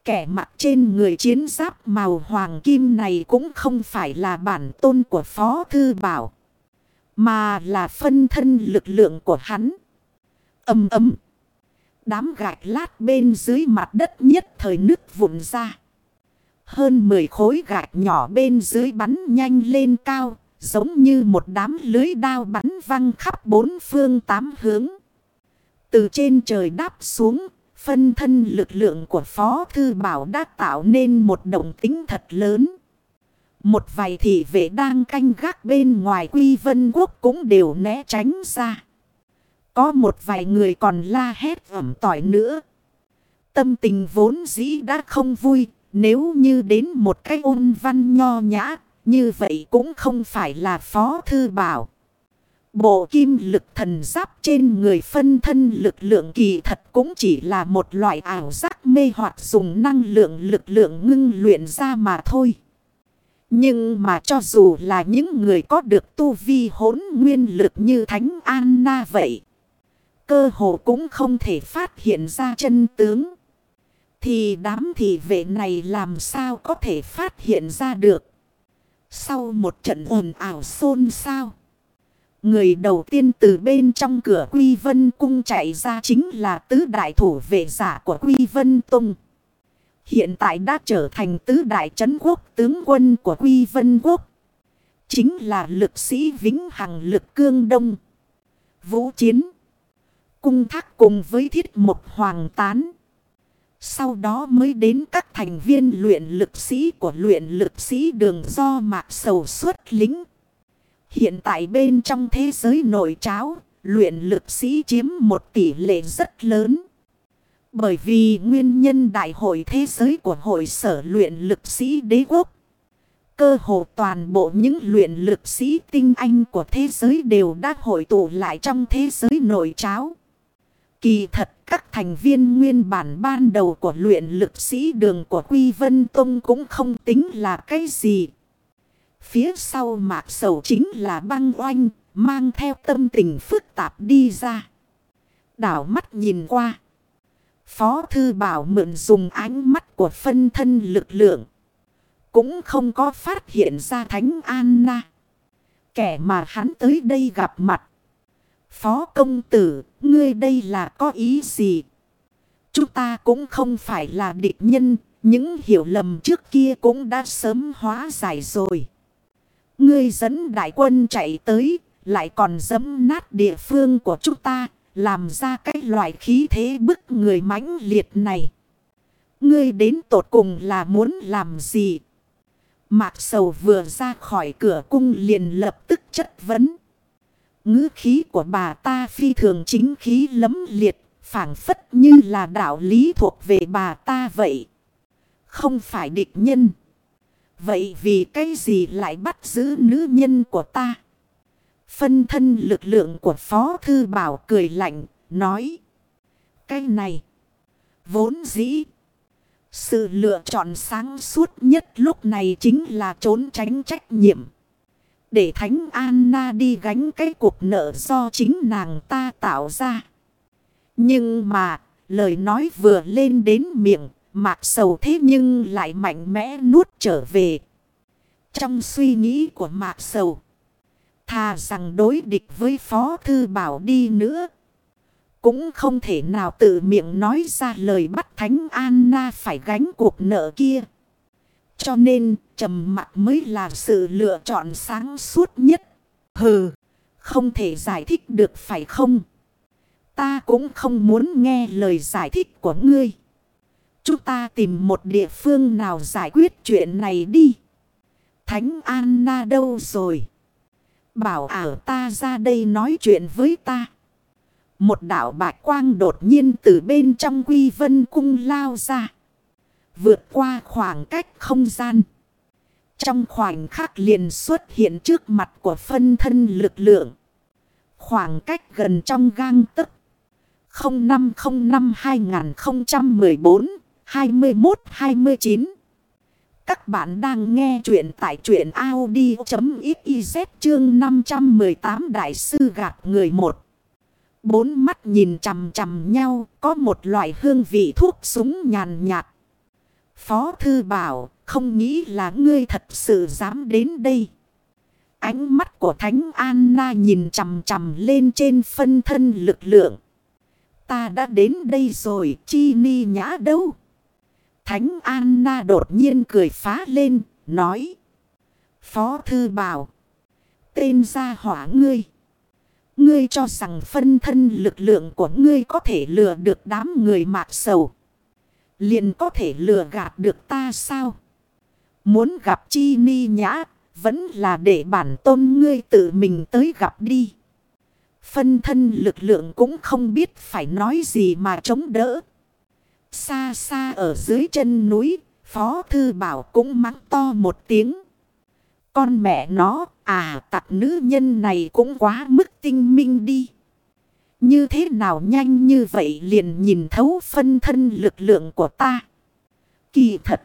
kẻ mặc trên người chiến giáp màu hoàng kim này cũng không phải là bản tôn của Phó Thư Bảo. Mà là phân thân lực lượng của hắn. Âm ấm. Đám gạch lát bên dưới mặt đất nhất thời nước vụn ra. Hơn 10 khối gạch nhỏ bên dưới bắn nhanh lên cao, giống như một đám lưới đao bắn văng khắp bốn phương tám hướng. Từ trên trời đáp xuống, phân thân lực lượng của Phó Thư Bảo đã tạo nên một động tính thật lớn. Một vài thị vệ đang canh gác bên ngoài quy vân quốc cũng đều né tránh ra. Có một vài người còn la hét ẩm tỏi nữa. Tâm tình vốn dĩ đã không vui. Nếu như đến một cái ôn văn nho nhã. Như vậy cũng không phải là phó thư bảo. Bộ kim lực thần giáp trên người phân thân lực lượng kỳ thật cũng chỉ là một loại ảo giác mê hoặc dùng năng lượng lực lượng ngưng luyện ra mà thôi. Nhưng mà cho dù là những người có được tu vi hỗn nguyên lực như Thánh Anna vậy. Cơ hồ cũng không thể phát hiện ra chân tướng. Thì đám thị vệ này làm sao có thể phát hiện ra được. Sau một trận ồn ảo xôn xao. Người đầu tiên từ bên trong cửa Quy Vân Cung chạy ra chính là tứ đại thủ vệ giả của Quy Vân Tông. Hiện tại đã trở thành tứ đại trấn quốc tướng quân của Quy Vân Quốc. Chính là lực sĩ Vĩnh Hằng lực cương đông. Vũ Chiến. Cung thác cùng với thiết một hoàng tán. Sau đó mới đến các thành viên luyện lực sĩ của luyện lực sĩ đường do mạc sầu xuất lính. Hiện tại bên trong thế giới nội tráo, luyện lực sĩ chiếm một tỷ lệ rất lớn. Bởi vì nguyên nhân đại hội thế giới của hội sở luyện lực sĩ đế quốc. Cơ hồ toàn bộ những luyện lực sĩ tinh anh của thế giới đều đã hội tụ lại trong thế giới nội tráo. Kỳ thật các thành viên nguyên bản ban đầu của luyện lực sĩ đường của Quy Vân Tông cũng không tính là cái gì. Phía sau mạc sầu chính là băng oanh, mang theo tâm tình phức tạp đi ra. Đảo mắt nhìn qua. Phó Thư Bảo mượn dùng ánh mắt của phân thân lực lượng. Cũng không có phát hiện ra Thánh Anna. Kẻ mà hắn tới đây gặp mặt. Phó công tử, ngươi đây là có ý gì? Chúng ta cũng không phải là địch nhân, những hiểu lầm trước kia cũng đã sớm hóa giải rồi. Ngươi dẫn đại quân chạy tới, lại còn dẫm nát địa phương của chúng ta, làm ra cái loại khí thế bức người mãnh liệt này. Ngươi đến tột cùng là muốn làm gì? Mạc sầu vừa ra khỏi cửa cung liền lập tức chất vấn ngữ khí của bà ta phi thường chính khí lấm liệt, phản phất như là đạo lý thuộc về bà ta vậy. Không phải địch nhân. Vậy vì cái gì lại bắt giữ nữ nhân của ta? Phân thân lực lượng của Phó Thư Bảo cười lạnh, nói. Cái này, vốn dĩ. Sự lựa chọn sáng suốt nhất lúc này chính là trốn tránh trách nhiệm. Để Thánh Anna đi gánh cái cuộc nợ do chính nàng ta tạo ra. Nhưng mà, lời nói vừa lên đến miệng, mạc sầu thế nhưng lại mạnh mẽ nuốt trở về. Trong suy nghĩ của mạc sầu, thà rằng đối địch với Phó Thư Bảo đi nữa. Cũng không thể nào tự miệng nói ra lời bắt Thánh Anna phải gánh cuộc nợ kia. Cho nên trầm mặt mới là sự lựa chọn sáng suốt nhất. Hừ, không thể giải thích được phải không? Ta cũng không muốn nghe lời giải thích của ngươi. Chúng ta tìm một địa phương nào giải quyết chuyện này đi. Thánh Anna đâu rồi? Bảo ảo ta ra đây nói chuyện với ta. Một đảo bạch quang đột nhiên từ bên trong quy vân cung lao ra. Vượt qua khoảng cách không gian. Trong khoảnh khắc liền xuất hiện trước mặt của phân thân lực lượng. Khoảng cách gần trong gang tức. 0505 2014 21-29 Các bạn đang nghe chuyện tại chuyện Audi.xyz chương 518 Đại sư gạt người một. Bốn mắt nhìn chằm chằm nhau, có một loại hương vị thuốc súng nhàn nhạt. Phó thư bảo không nghĩ là ngươi thật sự dám đến đây. Ánh mắt của Thánh Anna nhìn chầm chầm lên trên phân thân lực lượng. Ta đã đến đây rồi, chi ni nhã đâu? Thánh Anna đột nhiên cười phá lên, nói. Phó thư bảo. tên gia hỏa ngươi. Ngươi cho rằng phân thân lực lượng của ngươi có thể lừa được đám người mạc sầu. Liền có thể lừa gạt được ta sao? Muốn gặp chi ni nhã, vẫn là để bản tôn ngươi tự mình tới gặp đi. Phân thân lực lượng cũng không biết phải nói gì mà chống đỡ. Xa xa ở dưới chân núi, Phó Thư Bảo cũng mắng to một tiếng. Con mẹ nó, à tặc nữ nhân này cũng quá mức tinh minh đi. Như thế nào nhanh như vậy liền nhìn thấu phân thân lực lượng của ta. Kỳ thật.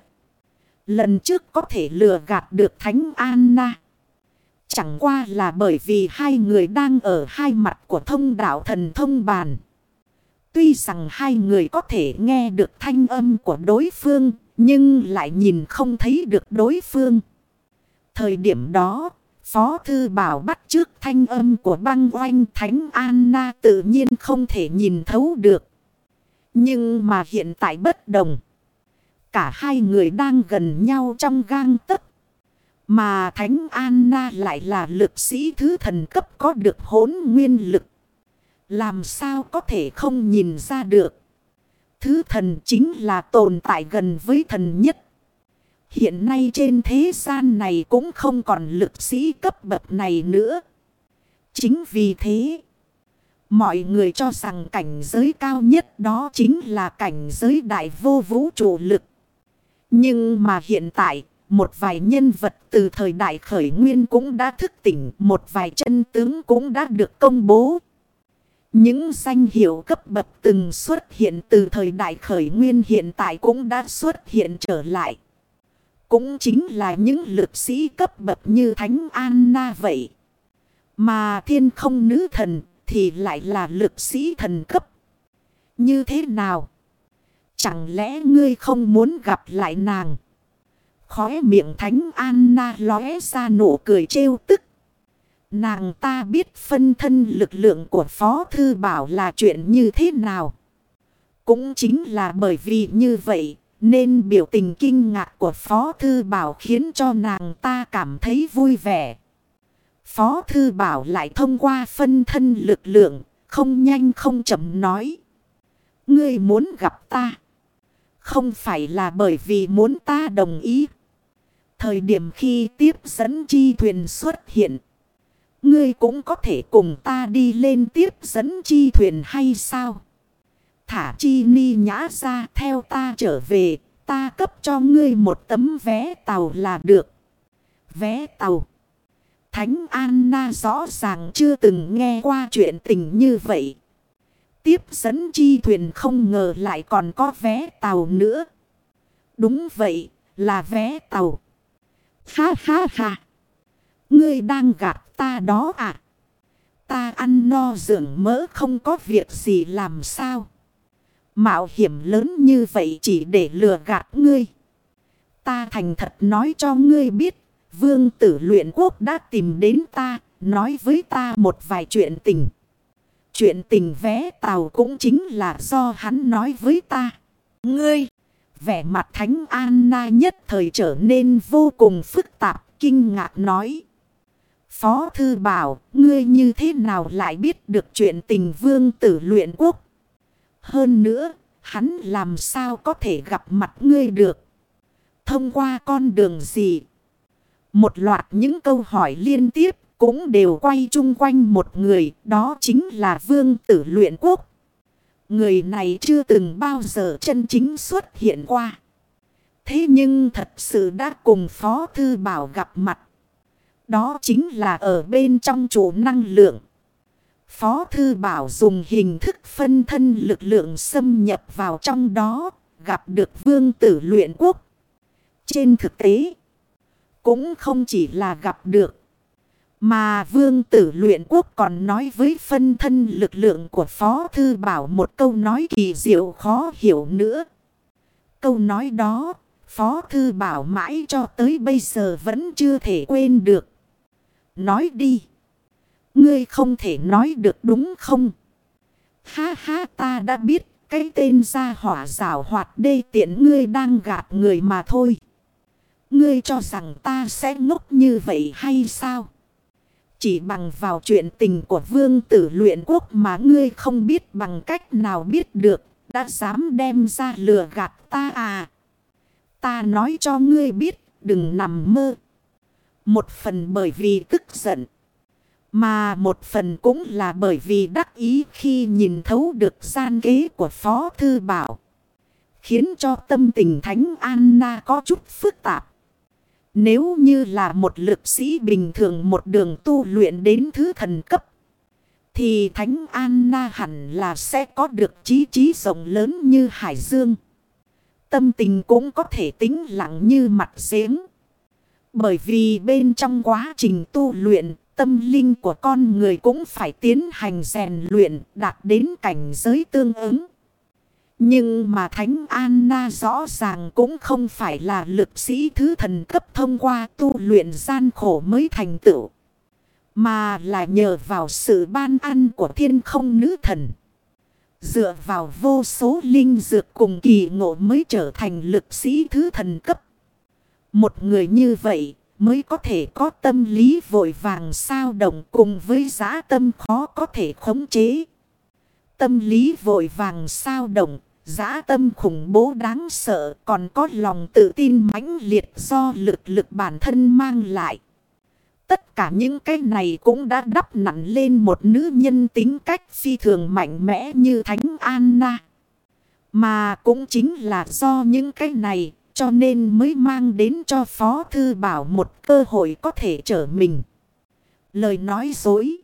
Lần trước có thể lừa gạt được Thánh Anna. Chẳng qua là bởi vì hai người đang ở hai mặt của thông đạo thần thông bàn. Tuy rằng hai người có thể nghe được thanh âm của đối phương, nhưng lại nhìn không thấy được đối phương. Thời điểm đó, Phó Thư Bảo bắt trước thanh âm của băng oanh Thánh Anna tự nhiên không thể nhìn thấu được. Nhưng mà hiện tại bất đồng. Cả hai người đang gần nhau trong gang tấc. Mà Thánh Anna lại là lực sĩ thứ thần cấp có được hốn nguyên lực. Làm sao có thể không nhìn ra được. Thứ thần chính là tồn tại gần với thần nhất. Hiện nay trên thế gian này cũng không còn lực sĩ cấp bậc này nữa. Chính vì thế, mọi người cho rằng cảnh giới cao nhất đó chính là cảnh giới đại vô vũ trụ lực. Nhưng mà hiện tại, một vài nhân vật từ thời đại khởi nguyên cũng đã thức tỉnh, một vài chân tướng cũng đã được công bố. Những danh hiệu cấp bậc từng xuất hiện từ thời đại khởi nguyên hiện tại cũng đã xuất hiện trở lại. Cũng chính là những lực sĩ cấp bậc như Thánh Anna vậy. Mà thiên không nữ thần thì lại là lực sĩ thần cấp. Như thế nào? Chẳng lẽ ngươi không muốn gặp lại nàng? Khóe miệng Thánh Anna lóe ra nụ cười trêu tức. Nàng ta biết phân thân lực lượng của Phó Thư Bảo là chuyện như thế nào. Cũng chính là bởi vì như vậy nên biểu tình kinh ngạc của Phó Thư Bảo khiến cho nàng ta cảm thấy vui vẻ. Phó Thư Bảo lại thông qua phân thân lực lượng, không nhanh không chậm nói. Ngươi muốn gặp ta. Không phải là bởi vì muốn ta đồng ý. Thời điểm khi tiếp dẫn chi thuyền xuất hiện. Ngươi cũng có thể cùng ta đi lên tiếp dẫn chi thuyền hay sao? Thả chi ni nhã ra theo ta trở về. Ta cấp cho ngươi một tấm vé tàu là được. Vé tàu. Thánh Anna rõ ràng chưa từng nghe qua chuyện tình như vậy. Tiếp dẫn chi thuyền không ngờ lại còn có vé tàu nữa. Đúng vậy, là vé tàu. Ha ha ha. Ngươi đang gạt ta đó à? Ta ăn no dưỡng mỡ không có việc gì làm sao? Mạo hiểm lớn như vậy chỉ để lừa gạt ngươi. Ta thành thật nói cho ngươi biết. Vương tử luyện quốc đã tìm đến ta. Nói với ta một vài chuyện tình. Chuyện tình vé tàu cũng chính là do hắn nói với ta. Ngươi, vẻ mặt Thánh Anna nhất thời trở nên vô cùng phức tạp, kinh ngạc nói. Phó Thư bảo, ngươi như thế nào lại biết được chuyện tình vương tử luyện quốc? Hơn nữa, hắn làm sao có thể gặp mặt ngươi được? Thông qua con đường gì? Một loạt những câu hỏi liên tiếp cũng đều quay chung quanh một người, đó chính là vương tử luyện quốc. Người này chưa từng bao giờ chân chính xuất hiện qua. Thế nhưng thật sự đã cùng Phó Thư Bảo gặp mặt. Đó chính là ở bên trong chủ năng lượng. Phó Thư Bảo dùng hình thức phân thân lực lượng xâm nhập vào trong đó, gặp được vương tử luyện quốc. Trên thực tế, cũng không chỉ là gặp được. Mà vương tử luyện quốc còn nói với phân thân lực lượng của Phó Thư Bảo một câu nói kỳ diệu khó hiểu nữa. Câu nói đó, Phó Thư Bảo mãi cho tới bây giờ vẫn chưa thể quên được. Nói đi. Ngươi không thể nói được đúng không? Ha ha, ta đã biết, cái tên gia hỏa rào hoạt đê tiện ngươi đang gạt người mà thôi. Ngươi cho rằng ta sẽ ngốc như vậy hay sao? Chỉ bằng vào chuyện tình của vương tử luyện quốc mà ngươi không biết bằng cách nào biết được. Đã dám đem ra lừa gạt ta à. Ta nói cho ngươi biết, đừng nằm mơ. Một phần bởi vì tức giận. Mà một phần cũng là bởi vì đắc ý khi nhìn thấu được gian kế của Phó Thư Bảo. Khiến cho tâm tình Thánh Anna có chút phức tạp. Nếu như là một lực sĩ bình thường một đường tu luyện đến thứ thần cấp. Thì Thánh Anna hẳn là sẽ có được trí trí rộng lớn như Hải Dương. Tâm tình cũng có thể tính lặng như mặt giếng. Bởi vì bên trong quá trình tu luyện, tâm linh của con người cũng phải tiến hành rèn luyện, đạt đến cảnh giới tương ứng. Nhưng mà Thánh Anna rõ ràng cũng không phải là lực sĩ thứ thần cấp thông qua tu luyện gian khổ mới thành tựu. Mà là nhờ vào sự ban ăn của thiên không nữ thần. Dựa vào vô số linh dược cùng kỳ ngộ mới trở thành lực sĩ thứ thần cấp. Một người như vậy mới có thể có tâm lý vội vàng sao động cùng với giá tâm khó có thể khống chế. Tâm lý vội vàng sao động, giá tâm khủng bố đáng sợ còn có lòng tự tin mãnh liệt do lực lực bản thân mang lại. Tất cả những cái này cũng đã đắp nặn lên một nữ nhân tính cách phi thường mạnh mẽ như Thánh Anna. Mà cũng chính là do những cái này cho nên mới mang đến cho Phó Thư Bảo một cơ hội có thể trở mình. Lời nói dối.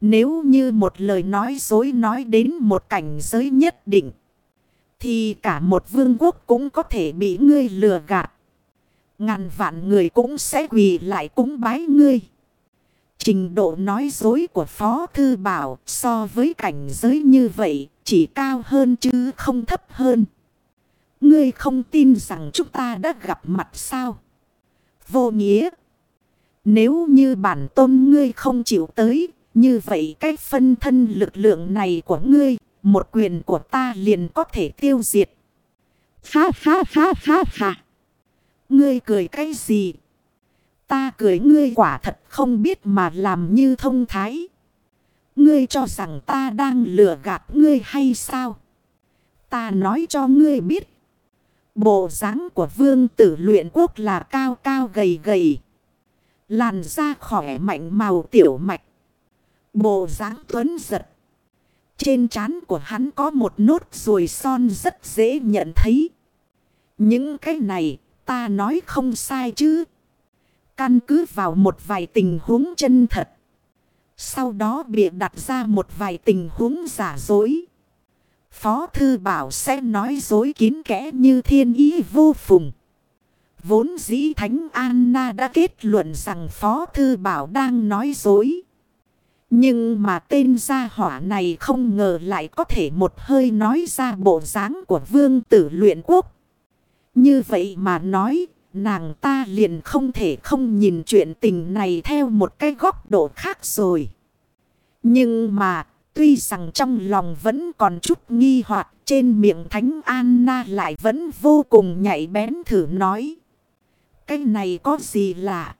Nếu như một lời nói dối nói đến một cảnh giới nhất định. Thì cả một vương quốc cũng có thể bị ngươi lừa gạt. Ngàn vạn người cũng sẽ quỳ lại cúng bái ngươi. Trình độ nói dối của Phó Thư Bảo so với cảnh giới như vậy chỉ cao hơn chứ không thấp hơn. Ngươi không tin rằng chúng ta đã gặp mặt sao? Vô nghĩa. Nếu như bản tôn ngươi không chịu tới, như vậy cái phân thân lực lượng này của ngươi, một quyền của ta liền có thể tiêu diệt. Ha ha ha ha ha. Ngươi cười cái gì? Ta cười ngươi quả thật không biết mà làm như thông thái. Ngươi cho rằng ta đang lừa gạt ngươi hay sao? Ta nói cho ngươi biết. Bộ dáng của vương tử luyện quốc là cao cao gầy gầy. Làn da khỏe mạnh màu tiểu mạch. Bộ dáng tuấn giật. Trên trán của hắn có một nốt ruồi son rất dễ nhận thấy. Những cái này, ta nói không sai chứ. Căn cứ vào một vài tình huống chân thật. Sau đó bịa đặt ra một vài tình huống giả dối. Phó Thư Bảo sẽ nói dối kín kẽ như thiên ý vô phùng. Vốn dĩ Thánh Anna đã kết luận rằng Phó Thư Bảo đang nói dối. Nhưng mà tên gia hỏa này không ngờ lại có thể một hơi nói ra bộ dáng của vương tử luyện quốc. Như vậy mà nói, nàng ta liền không thể không nhìn chuyện tình này theo một cái góc độ khác rồi. Nhưng mà Tuy rằng trong lòng vẫn còn chút nghi hoặc, trên miệng Thánh Anna lại vẫn vô cùng nhạy bén thử nói. Cái này có gì lạ?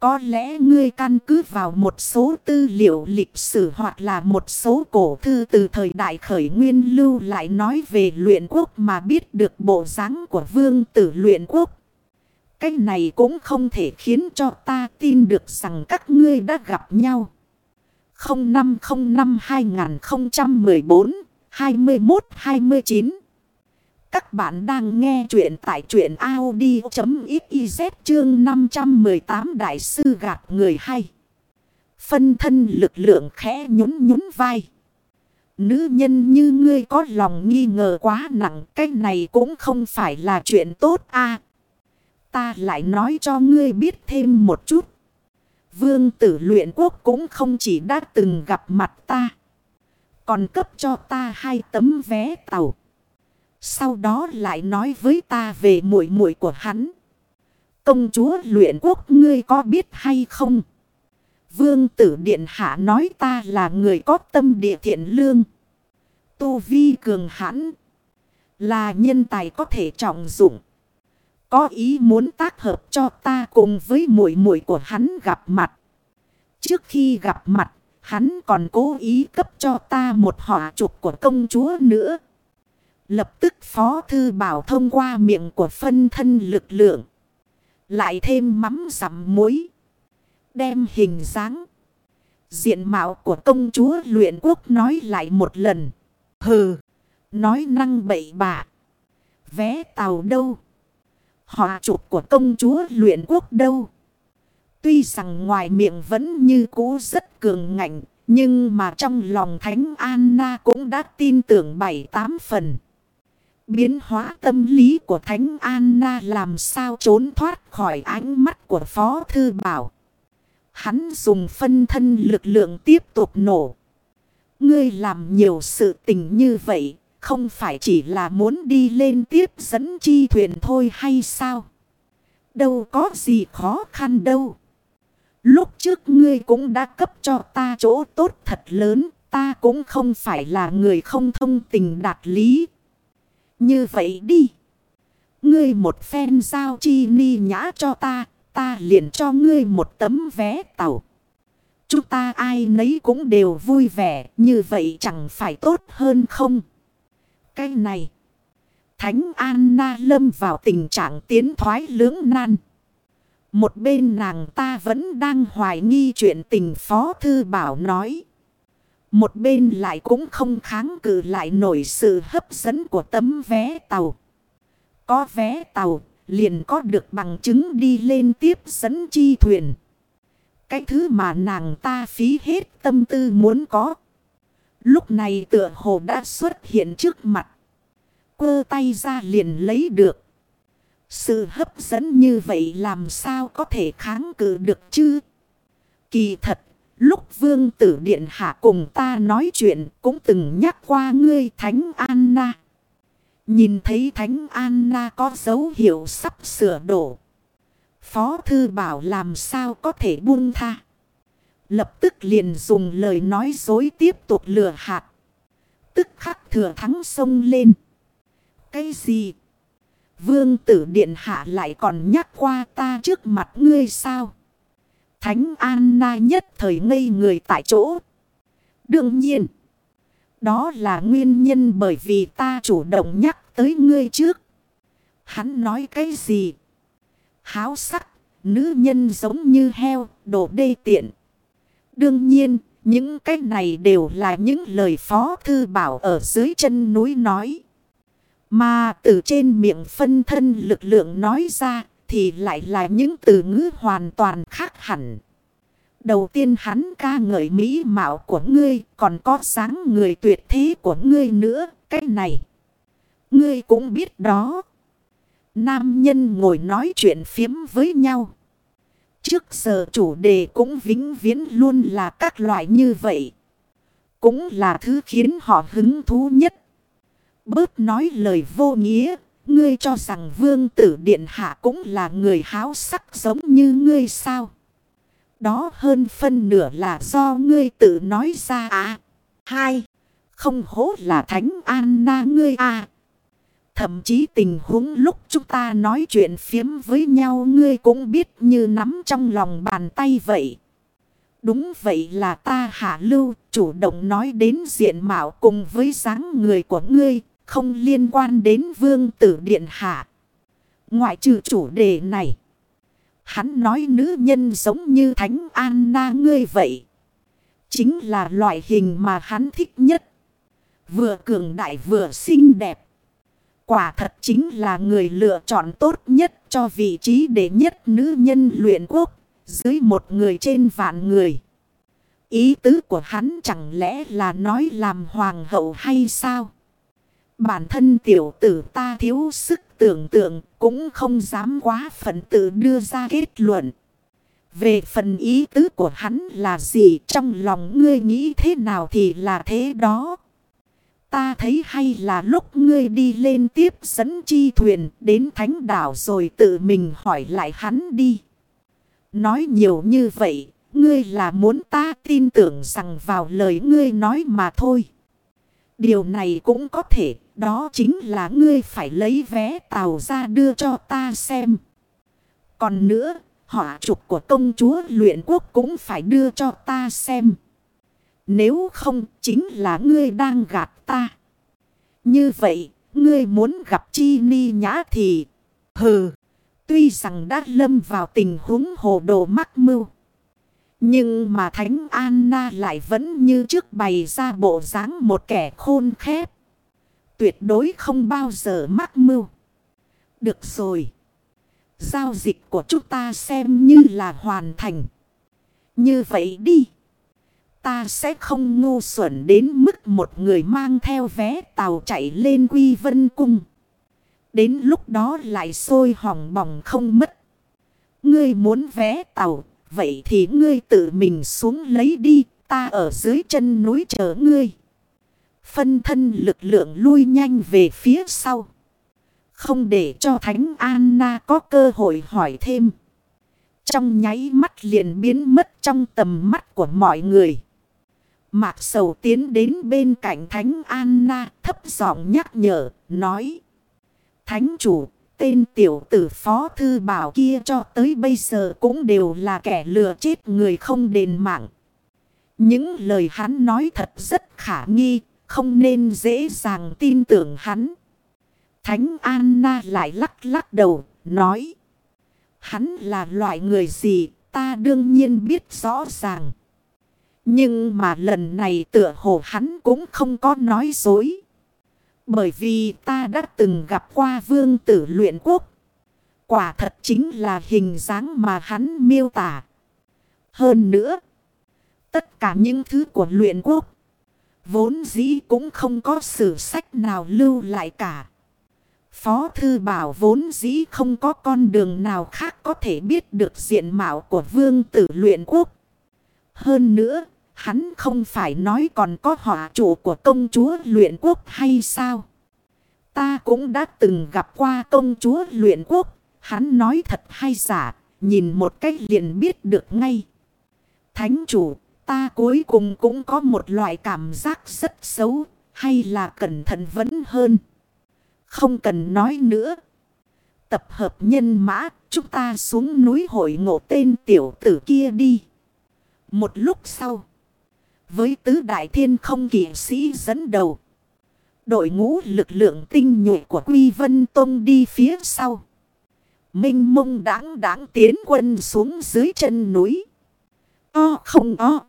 Có lẽ ngươi căn cứ vào một số tư liệu lịch sử hoặc là một số cổ thư từ thời đại khởi nguyên lưu lại nói về luyện quốc mà biết được bộ dáng của vương tử luyện quốc. Cái này cũng không thể khiến cho ta tin được rằng các ngươi đã gặp nhau. 0505-2014-21-29 Các bạn đang nghe chuyện tại chuyện Audi.xyz chương 518 Đại sư gạt người hay. Phân thân lực lượng khẽ nhún nhún vai. Nữ nhân như ngươi có lòng nghi ngờ quá nặng. Cái này cũng không phải là chuyện tốt a Ta lại nói cho ngươi biết thêm một chút. Vương tử luyện quốc cũng không chỉ đã từng gặp mặt ta. Còn cấp cho ta hai tấm vé tàu. Sau đó lại nói với ta về muội muội của hắn. Công chúa luyện quốc ngươi có biết hay không? Vương tử điện hạ nói ta là người có tâm địa thiện lương. Tu vi cường hãn. Là nhân tài có thể trọng dụng. Có ý muốn tác hợp cho ta cùng với muội muội của hắn gặp mặt. trước khi gặp mặt, hắn còn cố ý cấp cho ta một họa trục của công chúa nữa. Lập tức Phó Thư Bảo thông qua miệng của phân thân lực lượng. Lại thêm mắm dặm muối. Đem hình dáng. Diện mạo của công chúa luyện quốc nói lại một lần. Hừ. Nói năng bậy bạ. Vé tàu đâu. Họa chụp của công chúa luyện quốc đâu. Tuy rằng ngoài miệng vẫn như cũ rất cường ngạnh. Nhưng mà trong lòng Thánh Anna cũng đã tin tưởng bảy tám phần. Biến hóa tâm lý của Thánh Anna làm sao trốn thoát khỏi ánh mắt của Phó Thư Bảo. Hắn dùng phân thân lực lượng tiếp tục nổ. Ngươi làm nhiều sự tình như vậy, không phải chỉ là muốn đi lên tiếp dẫn chi thuyền thôi hay sao? Đâu có gì khó khăn đâu. Lúc trước ngươi cũng đã cấp cho ta chỗ tốt thật lớn, ta cũng không phải là người không thông tình đạt lý. Như vậy đi. Ngươi một phen giao chi ni nhã cho ta, ta liền cho ngươi một tấm vé tàu. Chúng ta ai nấy cũng đều vui vẻ, như vậy chẳng phải tốt hơn không? Cái này, Thánh Anna lâm vào tình trạng tiến thoái lưỡng nan. Một bên nàng ta vẫn đang hoài nghi chuyện tình Phó Thư Bảo nói. Một bên lại cũng không kháng cự lại nổi sự hấp dẫn của tấm vé tàu. Có vé tàu, liền có được bằng chứng đi lên tiếp dẫn chi thuyền. Cái thứ mà nàng ta phí hết tâm tư muốn có. Lúc này tựa hồ đã xuất hiện trước mặt. Quơ tay ra liền lấy được. Sự hấp dẫn như vậy làm sao có thể kháng cự được chứ? Kỳ thật, lúc vương tử điện hạ cùng ta nói chuyện cũng từng nhắc qua ngươi Thánh Anna. Nhìn thấy Thánh Anna có dấu hiệu sắp sửa đổ. Phó thư bảo làm sao có thể buông tha. Lập tức liền dùng lời nói dối tiếp tục lừa hạt. Tức khắc thừa thắng sông lên. Cái gì? Vương tử điện hạ lại còn nhắc qua ta trước mặt ngươi sao? Thánh Anna nhất thời ngây người tại chỗ. Đương nhiên. Đó là nguyên nhân bởi vì ta chủ động nhắc tới ngươi trước. Hắn nói cái gì? Háo sắc, nữ nhân giống như heo, đồ đê tiện. Đương nhiên, những cái này đều là những lời phó thư bảo ở dưới chân núi nói. Mà từ trên miệng phân thân lực lượng nói ra thì lại là những từ ngữ hoàn toàn khác hẳn. Đầu tiên hắn ca ngợi mỹ mạo của ngươi còn có sáng người tuyệt thế của ngươi nữa. Cái này, ngươi cũng biết đó. Nam nhân ngồi nói chuyện phiếm với nhau. Trước giờ chủ đề cũng vĩnh viễn luôn là các loại như vậy. Cũng là thứ khiến họ hứng thú nhất. Bớt nói lời vô nghĩa. Ngươi cho rằng vương tử điện hạ cũng là người háo sắc giống như ngươi sao? Đó hơn phân nửa là do ngươi tự nói ra à. Hai, không hố là thánh Anna ngươi à. Thậm chí tình huống lúc chúng ta nói chuyện phiếm với nhau, ngươi cũng biết như nắm trong lòng bàn tay vậy. Đúng vậy là ta hạ lưu, chủ động nói đến diện mạo cùng với dáng người của ngươi, không liên quan đến vương tử điện hạ. Ngoại trừ chủ đề này. Hắn nói nữ nhân giống như thánh Anna ngươi vậy. Chính là loại hình mà hắn thích nhất. Vừa cường đại vừa xinh đẹp. Quả thật chính là người lựa chọn tốt nhất cho vị trí đệ nhất nữ nhân luyện quốc. Dưới một người trên vạn người. Ý tứ của hắn chẳng lẽ là nói làm hoàng hậu hay sao? Bản thân tiểu tử ta thiếu sức tưởng tượng cũng không dám quá phận tự đưa ra kết luận. Về phần ý tứ của hắn là gì, trong lòng ngươi nghĩ thế nào thì là thế đó. Ta thấy hay là lúc ngươi đi lên tiếp dẫn chi thuyền đến thánh đảo rồi tự mình hỏi lại hắn đi. Nói nhiều như vậy, ngươi là muốn ta tin tưởng rằng vào lời ngươi nói mà thôi. Điều này cũng có thể, đó chính là ngươi phải lấy vé tàu ra đưa cho ta xem. Còn nữa, Họa trục của công chúa luyện quốc cũng phải đưa cho ta xem. Nếu không chính là ngươi đang gạt ta. Như vậy, ngươi muốn gặp chi ni nhã thì... Hừ, tuy rằng đã lâm vào tình huống hồ đồ mắc mưu. Nhưng mà Thánh Anna lại vẫn như trước bày ra bộ dáng một kẻ khôn khép. Tuyệt đối không bao giờ mắc mưu. Được rồi. Giao dịch của chúng ta xem như là hoàn thành. Như vậy đi. Ta sẽ không ngu xuẩn đến mức một người mang theo vé tàu chạy lên Quy Vân Cung. Đến lúc đó lại sôi hỏng bỏng không mất. Ngươi muốn vé tàu, vậy thì ngươi tự mình xuống lấy đi, ta ở dưới chân núi chờ ngươi. Phân thân lực lượng lui nhanh về phía sau. Không để cho Thánh Anna có cơ hội hỏi thêm. Trong nháy mắt liền biến mất trong tầm mắt của mọi người. Mạc Sầu tiến đến bên cạnh Thánh Anna thấp giọng nhắc nhở, nói. Thánh chủ, tên tiểu tử phó thư bảo kia cho tới bây giờ cũng đều là kẻ lừa chết người không đền mạng. Những lời hắn nói thật rất khả nghi, không nên dễ dàng tin tưởng hắn. Thánh Anna lại lắc lắc đầu, nói. Hắn là loại người gì, ta đương nhiên biết rõ ràng. Nhưng mà lần này tựa hồ hắn cũng không có nói dối. Bởi vì ta đã từng gặp qua vương tử luyện quốc. Quả thật chính là hình dáng mà hắn miêu tả. Hơn nữa, tất cả những thứ của luyện quốc, vốn dĩ cũng không có sử sách nào lưu lại cả. Phó Thư Bảo vốn dĩ không có con đường nào khác có thể biết được diện mạo của vương tử luyện quốc. Hơn nữa, hắn không phải nói còn có họa chủ của công chúa luyện quốc hay sao? Ta cũng đã từng gặp qua công chúa luyện quốc. Hắn nói thật hay giả, nhìn một cách liền biết được ngay. Thánh chủ, ta cuối cùng cũng có một loại cảm giác rất xấu, hay là cẩn thận vẫn hơn. Không cần nói nữa. Tập hợp nhân mã, chúng ta xuống núi hội ngộ tên tiểu tử kia đi. Một lúc sau, với tứ đại thiên không kỷ sĩ dẫn đầu, đội ngũ lực lượng tinh nhuệ của Quy Vân Tông đi phía sau. Minh mông đáng đáng tiến quân xuống dưới chân núi. O không o.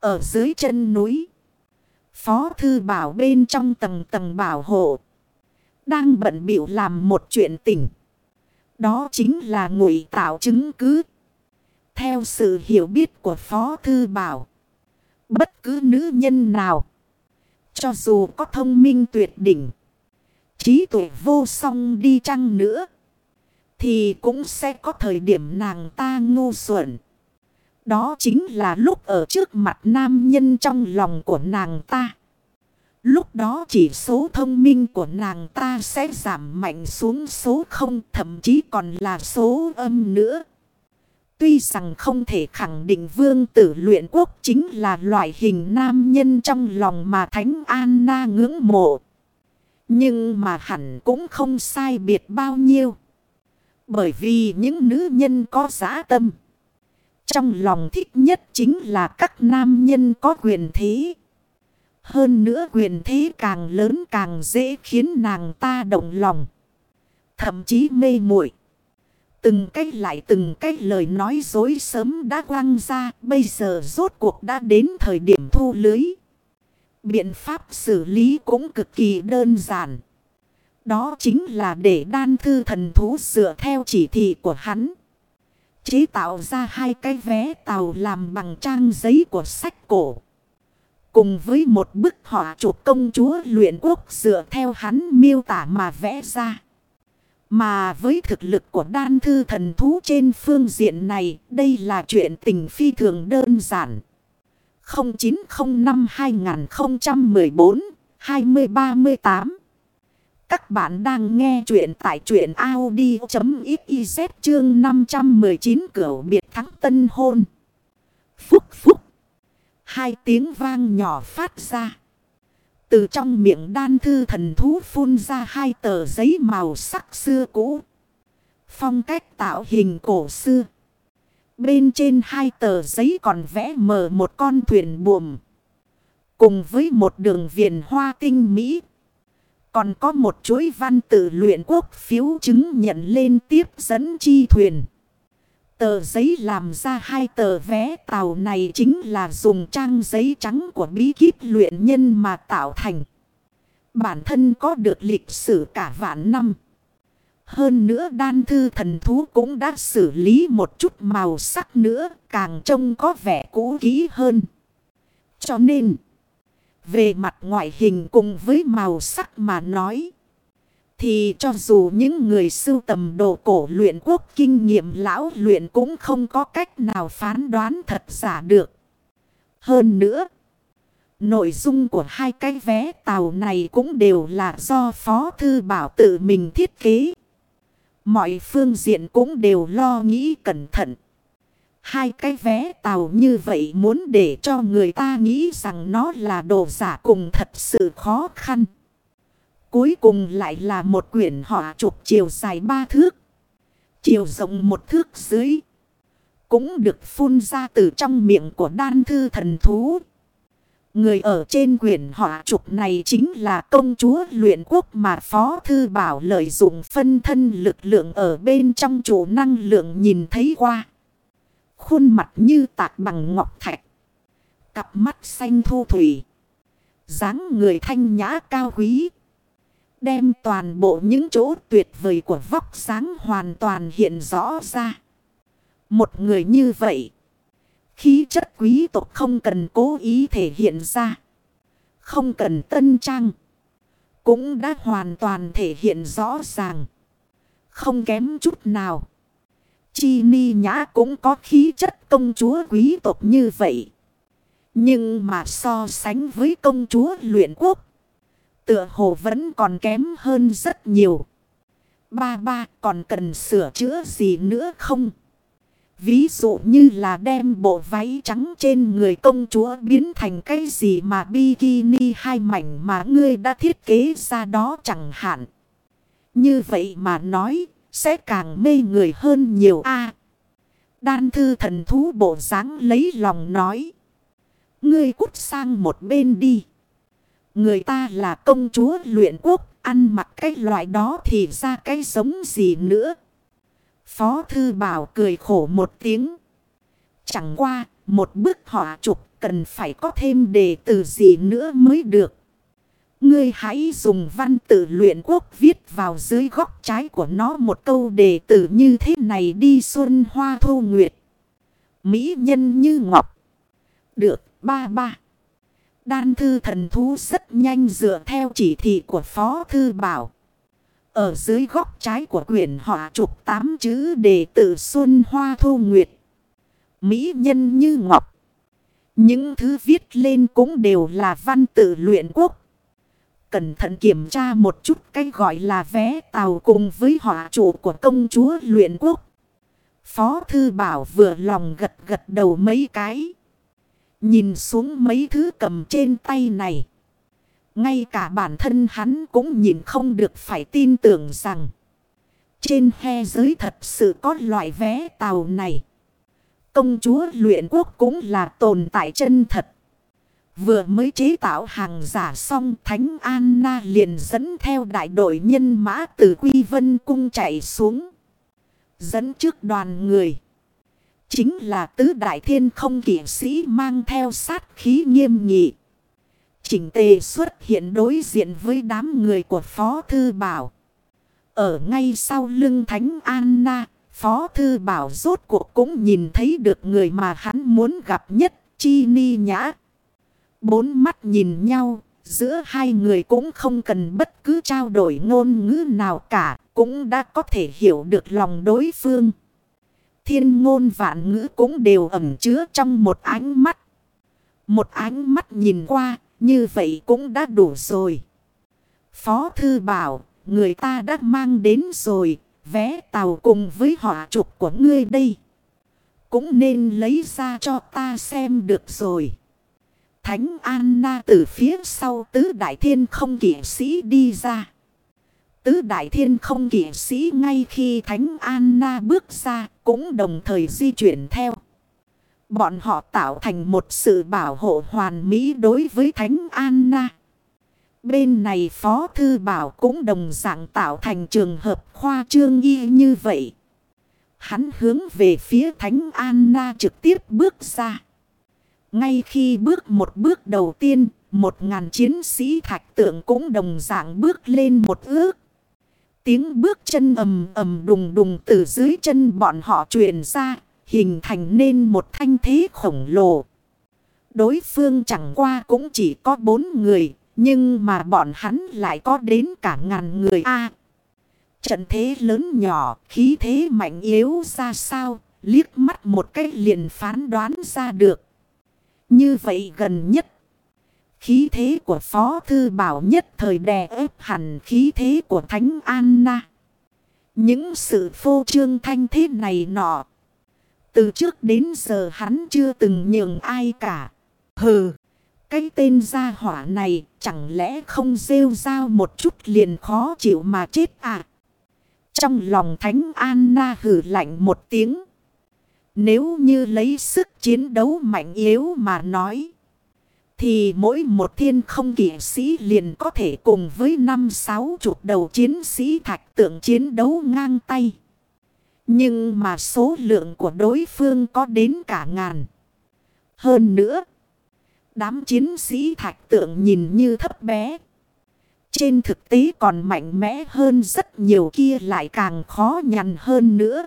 Ở dưới chân núi. Phó thư bảo bên trong tầng tầng bảo hộ. Đang bận biểu làm một chuyện tình. Đó chính là ngụy tạo chứng cứ. Theo sự hiểu biết của Phó Thư Bảo. Bất cứ nữ nhân nào. Cho dù có thông minh tuyệt đỉnh. Trí tuệ vô song đi chăng nữa. Thì cũng sẽ có thời điểm nàng ta ngu xuẩn. Đó chính là lúc ở trước mặt nam nhân trong lòng của nàng ta. Lúc đó chỉ số thông minh của nàng ta sẽ giảm mạnh xuống số 0 thậm chí còn là số âm nữa. Tuy rằng không thể khẳng định vương tử luyện quốc chính là loại hình nam nhân trong lòng mà Thánh Anna ngưỡng mộ. Nhưng mà hẳn cũng không sai biệt bao nhiêu. Bởi vì những nữ nhân có giá tâm. Trong lòng thích nhất chính là các nam nhân có quyền thế. Hơn nữa quyền thế càng lớn càng dễ khiến nàng ta động lòng. Thậm chí mê muội Từng cách lại từng cách lời nói dối sớm đã quăng ra. Bây giờ rốt cuộc đã đến thời điểm thu lưới. Biện pháp xử lý cũng cực kỳ đơn giản. Đó chính là để đan thư thần thú dựa theo chỉ thị của hắn. Chế tạo ra hai cái vé tàu làm bằng trang giấy của sách cổ. Cùng với một bức họa chụp công chúa luyện quốc dựa theo hắn miêu tả mà vẽ ra. Mà với thực lực của đan thư thần thú trên phương diện này, đây là chuyện tình phi thường đơn giản. 0905-2014-2038 Các bạn đang nghe chuyện tại chuyện Audi.xyz chương 519 cửa biệt thắng tân hôn. Phúc phúc. Hai tiếng vang nhỏ phát ra. Từ trong miệng đan thư thần thú phun ra hai tờ giấy màu sắc xưa cũ. Phong cách tạo hình cổ xưa. Bên trên hai tờ giấy còn vẽ mờ một con thuyền buồm. Cùng với một đường viền hoa tinh mỹ. Còn có một chuỗi văn tự luyện quốc phiếu chứng nhận lên tiếp dẫn chi thuyền. Tờ giấy làm ra hai tờ vé tàu này chính là dùng trang giấy trắng của bí kíp luyện nhân mà tạo thành. Bản thân có được lịch sử cả vạn năm. Hơn nữa đan thư thần thú cũng đã xử lý một chút màu sắc nữa, càng trông có vẻ cũ kỹ hơn. Cho nên, về mặt ngoại hình cùng với màu sắc mà nói, thì cho dù những người sưu tầm đồ cổ luyện quốc kinh nghiệm lão luyện cũng không có cách nào phán đoán thật giả được. Hơn nữa, nội dung của hai cái vé tàu này cũng đều là do Phó Thư Bảo tự mình thiết kế. Mọi phương diện cũng đều lo nghĩ cẩn thận. Hai cái vé tàu như vậy muốn để cho người ta nghĩ rằng nó là đồ giả cùng thật sự khó khăn. Cuối cùng lại là một quyển họa trục chiều dài ba thước. Chiều rộng một thước dưới. Cũng được phun ra từ trong miệng của đan thư thần thú. Người ở trên quyển họa trục này chính là công chúa luyện quốc mà Phó Thư Bảo lợi dụng phân thân lực lượng ở bên trong chủ năng lượng nhìn thấy qua. Khuôn mặt như tạc bằng ngọc thạch. Cặp mắt xanh thu thủy. dáng người thanh nhã cao quý. Đem toàn bộ những chỗ tuyệt vời của vóc sáng hoàn toàn hiện rõ ra. Một người như vậy. Khí chất quý tộc không cần cố ý thể hiện ra. Không cần tân trang. Cũng đã hoàn toàn thể hiện rõ ràng. Không kém chút nào. Chi ni nhã cũng có khí chất công chúa quý tộc như vậy. Nhưng mà so sánh với công chúa luyện quốc. Tựa hồ vẫn còn kém hơn rất nhiều. Ba ba còn cần sửa chữa gì nữa không? Ví dụ như là đem bộ váy trắng trên người công chúa biến thành cái gì mà bikini hai mảnh mà ngươi đã thiết kế ra đó chẳng hạn. Như vậy mà nói, sẽ càng mê người hơn nhiều a Đan thư thần thú bộ dáng lấy lòng nói. Ngươi cút sang một bên đi. Người ta là công chúa luyện quốc, ăn mặc cái loại đó thì ra cái giống gì nữa. Phó thư bảo cười khổ một tiếng. Chẳng qua, một bức họa chụp cần phải có thêm đề từ gì nữa mới được. Ngươi hãy dùng văn tự luyện quốc viết vào dưới góc trái của nó một câu đề tử như thế này đi xuân hoa thu nguyệt. Mỹ nhân như ngọc. Được, ba ba. Đan thư thần thú rất nhanh dựa theo chỉ thị của Phó Thư Bảo. Ở dưới góc trái của quyển họa trục tám chữ đề tự Xuân Hoa Thu Nguyệt. Mỹ nhân như ngọc. Những thứ viết lên cũng đều là văn tự luyện quốc. Cẩn thận kiểm tra một chút cái gọi là vé tàu cùng với họa chủ của công chúa luyện quốc. Phó Thư Bảo vừa lòng gật gật đầu mấy cái. Nhìn xuống mấy thứ cầm trên tay này. Ngay cả bản thân hắn cũng nhìn không được phải tin tưởng rằng. Trên he giới thật sự có loại vé tàu này. Công chúa luyện quốc cũng là tồn tại chân thật. Vừa mới chế tạo hàng giả xong Thánh Anna liền dẫn theo đại đội nhân mã từ Quy Vân Cung chạy xuống. Dẫn trước đoàn người. Chính là tứ đại thiên không kỷ sĩ mang theo sát khí nghiêm nghị. Chỉnh tề xuất hiện đối diện với đám người của Phó Thư Bảo. Ở ngay sau lưng Thánh Anna, Phó Thư Bảo rốt cuộc cũng nhìn thấy được người mà hắn muốn gặp nhất, Chi Ni Nhã. Bốn mắt nhìn nhau, giữa hai người cũng không cần bất cứ trao đổi ngôn ngữ nào cả, cũng đã có thể hiểu được lòng đối phương thiên ngôn vạn ngữ cũng đều ẩm chứa trong một ánh mắt. Một ánh mắt nhìn qua, như vậy cũng đã đủ rồi. Phó thư bảo, người ta đã mang đến rồi, vé tàu cùng với họa trục của ngươi đây. Cũng nên lấy ra cho ta xem được rồi. Thánh Anna từ phía sau tứ đại thiên không kỷ sĩ đi ra. Tứ đại thiên không kỷ sĩ ngay khi Thánh Anna bước ra cũng đồng thời di chuyển theo. Bọn họ tạo thành một sự bảo hộ hoàn mỹ đối với Thánh Anna. Bên này Phó Thư Bảo cũng đồng dạng tạo thành trường hợp khoa trương y như vậy. Hắn hướng về phía Thánh Anna trực tiếp bước ra. Ngay khi bước một bước đầu tiên, một ngàn chiến sĩ thạch tượng cũng đồng dạng bước lên một ước. Tiếng bước chân ầm ầm đùng đùng từ dưới chân bọn họ truyền ra, hình thành nên một thanh thế khổng lồ. Đối phương chẳng qua cũng chỉ có bốn người, nhưng mà bọn hắn lại có đến cả ngàn người a Trận thế lớn nhỏ, khí thế mạnh yếu ra sao, liếc mắt một cách liền phán đoán ra được. Như vậy gần nhất, khí thế của Phó Thư Bảo nhất thời đè ép hẳn khí thế của Thánh Anna. Những sự phô trương thanh thế này nọ, từ trước đến giờ hắn chưa từng nhường ai cả. Hừ, cái tên gia hỏa này chẳng lẽ không rêu rao một chút liền khó chịu mà chết à? Trong lòng Thánh Anna hử lạnh một tiếng. Nếu như lấy sức chiến đấu mạnh yếu mà nói. Thì mỗi một thiên không kỵ sĩ liền có thể cùng với năm sáu chục đầu chiến sĩ thạch tượng chiến đấu ngang tay. Nhưng mà số lượng của đối phương có đến cả ngàn. Hơn nữa, đám chiến sĩ thạch tượng nhìn như thấp bé. Trên thực tế còn mạnh mẽ hơn rất nhiều kia lại càng khó nhằn hơn nữa.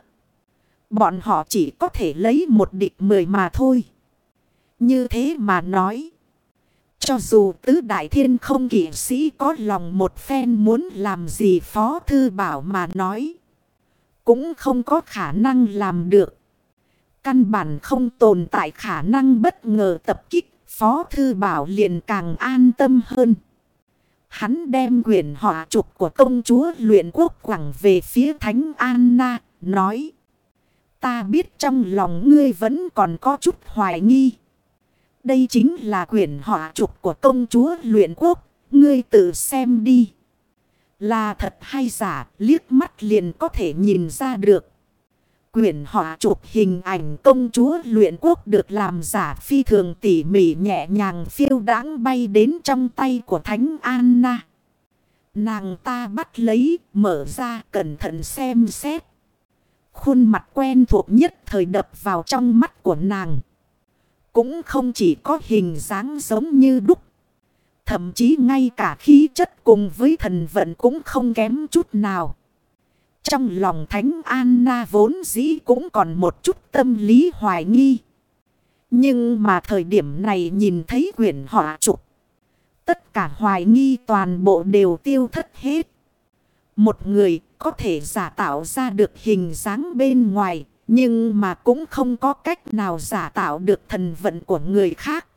Bọn họ chỉ có thể lấy một địch mười mà thôi. Như thế mà nói. Cho dù tứ đại thiên không kỷ sĩ có lòng một phen muốn làm gì phó thư bảo mà nói. Cũng không có khả năng làm được. Căn bản không tồn tại khả năng bất ngờ tập kích. Phó thư bảo liền càng an tâm hơn. Hắn đem quyền họa trục của công chúa luyện quốc quẳng về phía Thánh Anna, nói. Ta biết trong lòng ngươi vẫn còn có chút hoài nghi. Đây chính là quyển họa trục của công chúa luyện quốc, ngươi tự xem đi. Là thật hay giả, liếc mắt liền có thể nhìn ra được. Quyển họa chụp hình ảnh công chúa luyện quốc được làm giả phi thường tỉ mỉ nhẹ nhàng phiêu đáng bay đến trong tay của Thánh Anna. Nàng ta bắt lấy, mở ra cẩn thận xem xét. Khuôn mặt quen thuộc nhất thời đập vào trong mắt của nàng. Cũng không chỉ có hình dáng giống như đúc. Thậm chí ngay cả khí chất cùng với thần vận cũng không kém chút nào. Trong lòng Thánh Anna vốn dĩ cũng còn một chút tâm lý hoài nghi. Nhưng mà thời điểm này nhìn thấy quyển họa trục. Tất cả hoài nghi toàn bộ đều tiêu thất hết. Một người có thể giả tạo ra được hình dáng bên ngoài. Nhưng mà cũng không có cách nào giả tạo được thần vận của người khác.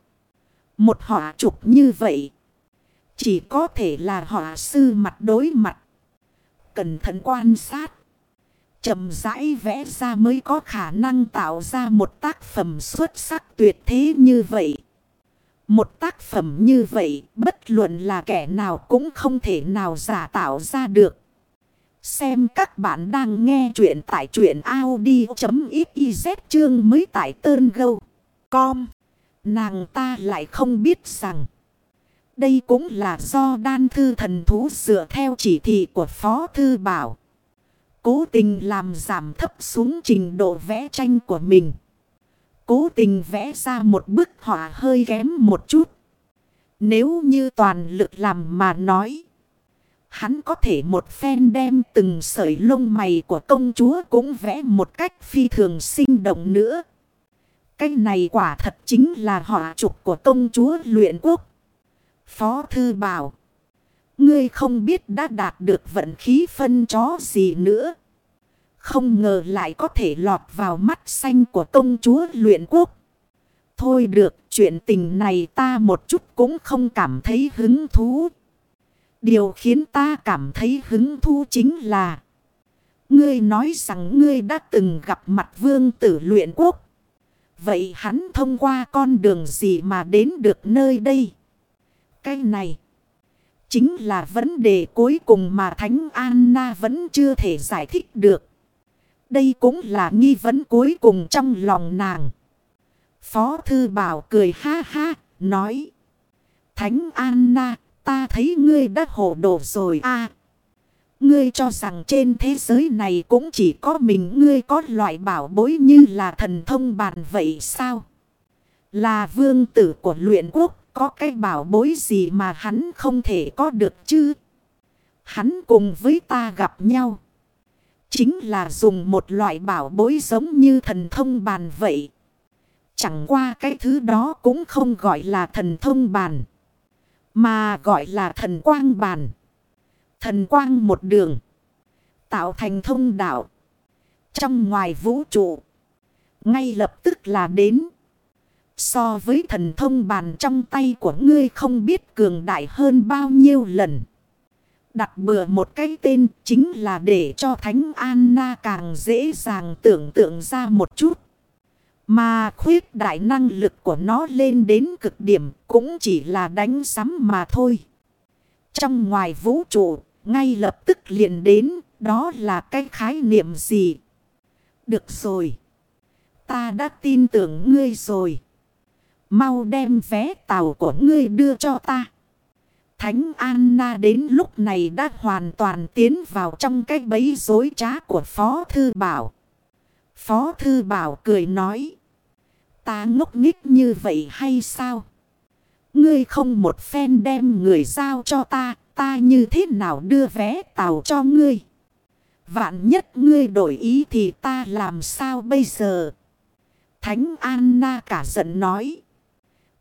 Một họa trục như vậy. Chỉ có thể là họa sư mặt đối mặt cẩn thận quan sát. chậm rãi vẽ ra mới có khả năng tạo ra một tác phẩm xuất sắc tuyệt thế như vậy. Một tác phẩm như vậy, bất luận là kẻ nào cũng không thể nào giả tạo ra được. Xem các bạn đang nghe chuyện tại chuyện Audi.xyz chương mới tại tơn gâu. Com. Nàng ta lại không biết rằng. Đây cũng là do đan thư thần thú dựa theo chỉ thị của Phó Thư Bảo. Cố tình làm giảm thấp xuống trình độ vẽ tranh của mình. Cố tình vẽ ra một bức họa hơi kém một chút. Nếu như toàn lực làm mà nói. Hắn có thể một phen đem từng sợi lông mày của công chúa cũng vẽ một cách phi thường sinh động nữa. Cái này quả thật chính là họa trục của công chúa luyện quốc. Phó Thư bảo. Ngươi không biết đã đạt được vận khí phân chó gì nữa. Không ngờ lại có thể lọt vào mắt xanh của công chúa luyện quốc. Thôi được, chuyện tình này ta một chút cũng không cảm thấy hứng thú. Điều khiến ta cảm thấy hứng thú chính là Ngươi nói rằng ngươi đã từng gặp mặt vương tử luyện quốc. Vậy hắn thông qua con đường gì mà đến được nơi đây? Cái này chính là vấn đề cuối cùng mà Thánh Anna vẫn chưa thể giải thích được. Đây cũng là nghi vấn cuối cùng trong lòng nàng. Phó Thư Bảo cười ha ha, nói. Thánh Anna, ta thấy ngươi đã hồ đồ rồi a Ngươi cho rằng trên thế giới này cũng chỉ có mình ngươi có loại bảo bối như là thần thông bàn vậy sao? Là vương tử của luyện quốc, có cái bảo bối gì mà hắn không thể có được chứ? Hắn cùng với ta gặp nhau. Chính là dùng một loại bảo bối giống như thần thông bàn vậy. Chẳng qua cái thứ đó cũng không gọi là thần thông bàn. Mà gọi là thần quang bàn. Thần quang một đường. Tạo thành thông đạo. Trong ngoài vũ trụ. Ngay lập tức là đến. So với thần thông bàn trong tay của ngươi không biết cường đại hơn bao nhiêu lần. Đặt bừa một cái tên chính là để cho Thánh Anna càng dễ dàng tưởng tượng ra một chút. Mà khuyết đại năng lực của nó lên đến cực điểm cũng chỉ là đánh sắm mà thôi. Trong ngoài vũ trụ, ngay lập tức liền đến, đó là cái khái niệm gì? Được rồi. Ta đã tin tưởng ngươi rồi. Mau đem vé tàu của ngươi đưa cho ta. Thánh Anna đến lúc này đã hoàn toàn tiến vào trong cái bẫy dối trá của Phó Thư Bảo. Phó Thư Bảo cười nói. Ta ngốc nghích như vậy hay sao? Ngươi không một phen đem người giao cho ta, ta như thế nào đưa vé tàu cho ngươi? Vạn nhất ngươi đổi ý thì ta làm sao bây giờ? Thánh Anna cả giận nói.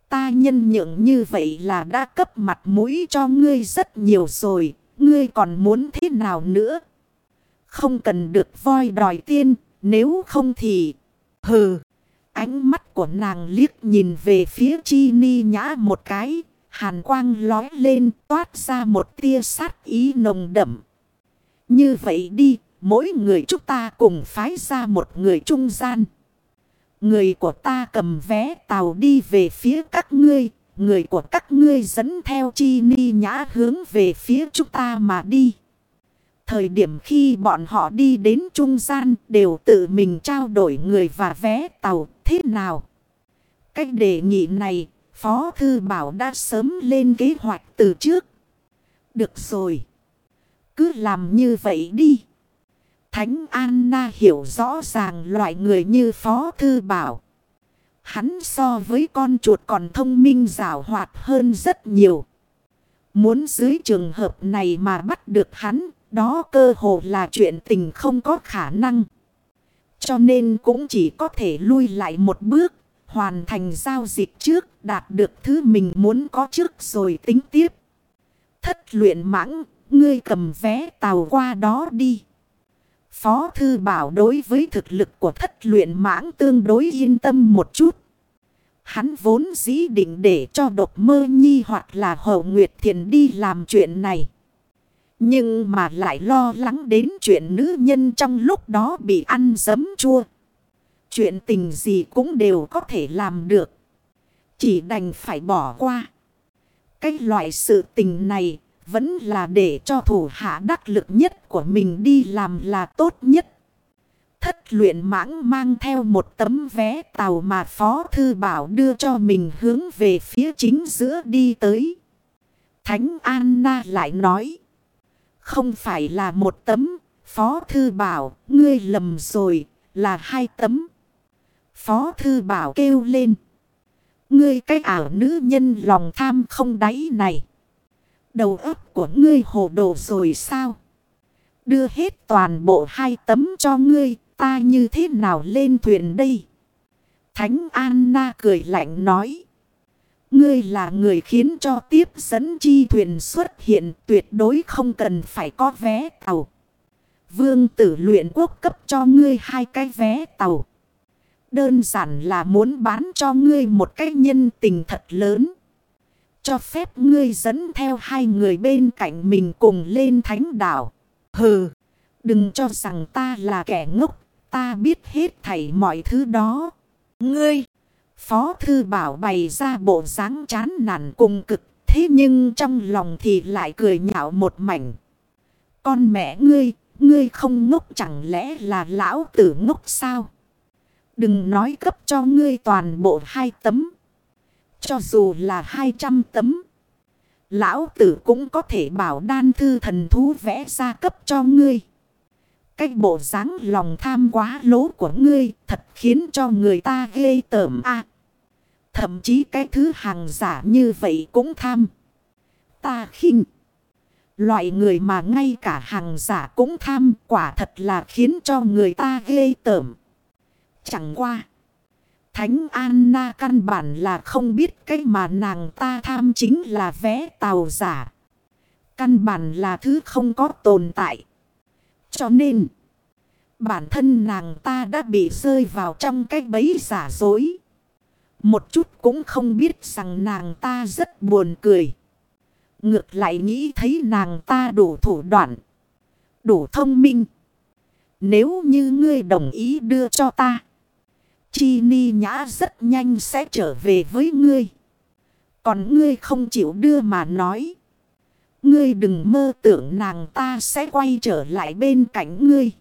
Ta nhân nhượng như vậy là đã cấp mặt mũi cho ngươi rất nhiều rồi. Ngươi còn muốn thế nào nữa? Không cần được voi đòi tiên. Nếu không thì... Hừ. Ánh mắt của nàng liếc nhìn về phía chi ni nhã một cái. Hàn quang lói lên toát ra một tia sát ý nồng đậm. Như vậy đi, mỗi người chúng ta cùng phái ra một người trung gian. Người của ta cầm vé tàu đi về phía các ngươi. Người của các ngươi dẫn theo chi ni nhã hướng về phía chúng ta mà đi. Thời điểm khi bọn họ đi đến trung gian đều tự mình trao đổi người và vé tàu thế nào. Cách đề nghị này Phó Thư Bảo đã sớm lên kế hoạch từ trước. Được rồi. Cứ làm như vậy đi. Thánh Anna hiểu rõ ràng loại người như Phó Thư Bảo. Hắn so với con chuột còn thông minh rào hoạt hơn rất nhiều. Muốn dưới trường hợp này mà bắt được hắn, đó cơ hồ là chuyện tình không có khả năng. Cho nên cũng chỉ có thể lui lại một bước, hoàn thành giao dịch trước, đạt được thứ mình muốn có trước rồi tính tiếp. Thất luyện mãng, ngươi cầm vé tàu qua đó đi. Phó Thư Bảo đối với thực lực của thất luyện mãng tương đối yên tâm một chút. Hắn vốn dĩ định để cho độc mơ nhi hoặc là hậu nguyệt thiền đi làm chuyện này. Nhưng mà lại lo lắng đến chuyện nữ nhân trong lúc đó bị ăn dấm chua. Chuyện tình gì cũng đều có thể làm được. Chỉ đành phải bỏ qua. Cái loại sự tình này vẫn là để cho thủ hạ đắc lực nhất của mình đi làm là tốt nhất. Thất luyện mãng mang theo một tấm vé tàu mà Phó Thư Bảo đưa cho mình hướng về phía chính giữa đi tới. Thánh Anna lại nói. Không phải là một tấm, Phó Thư Bảo, ngươi lầm rồi, là hai tấm. Phó Thư Bảo kêu lên. Ngươi cái ảo nữ nhân lòng tham không đáy này. Đầu óc của ngươi hồ đồ rồi sao? Đưa hết toàn bộ hai tấm cho ngươi, ta như thế nào lên thuyền đây? Thánh Anna cười lạnh nói. Ngươi là người khiến cho tiếp dẫn chi thuyền xuất hiện tuyệt đối không cần phải có vé tàu. Vương tử luyện quốc cấp cho ngươi hai cái vé tàu. Đơn giản là muốn bán cho ngươi một cái nhân tình thật lớn. Cho phép ngươi dẫn theo hai người bên cạnh mình cùng lên thánh đảo. Hừ, đừng cho rằng ta là kẻ ngốc, ta biết hết thảy mọi thứ đó. Ngươi, Phó Thư Bảo bày ra bộ dáng chán nản cùng cực, Thế nhưng trong lòng thì lại cười nhạo một mảnh. Con mẹ ngươi, ngươi không ngốc chẳng lẽ là lão tử ngốc sao? Đừng nói cấp cho ngươi toàn bộ hai tấm. Cho dù là hai trăm tấm. Lão tử cũng có thể bảo đan thư thần thú vẽ ra cấp cho ngươi. Cách bộ dáng lòng tham quá lố của ngươi thật khiến cho người ta ghê tởm a Thậm chí cái thứ hàng giả như vậy cũng tham. Ta khinh. Loại người mà ngay cả hàng giả cũng tham quả thật là khiến cho người ta ghê tởm. Chẳng qua. Thánh Anna căn bản là không biết cái mà nàng ta tham chính là vé tàu giả. Căn bản là thứ không có tồn tại. Cho nên, bản thân nàng ta đã bị rơi vào trong cái bẫy giả dối. Một chút cũng không biết rằng nàng ta rất buồn cười. Ngược lại nghĩ thấy nàng ta đủ thủ đoạn. Đủ thông minh. Nếu như ngươi đồng ý đưa cho ta. Chi ni nhã rất nhanh sẽ trở về với ngươi. Còn ngươi không chịu đưa mà nói. Ngươi đừng mơ tưởng nàng ta sẽ quay trở lại bên cạnh ngươi.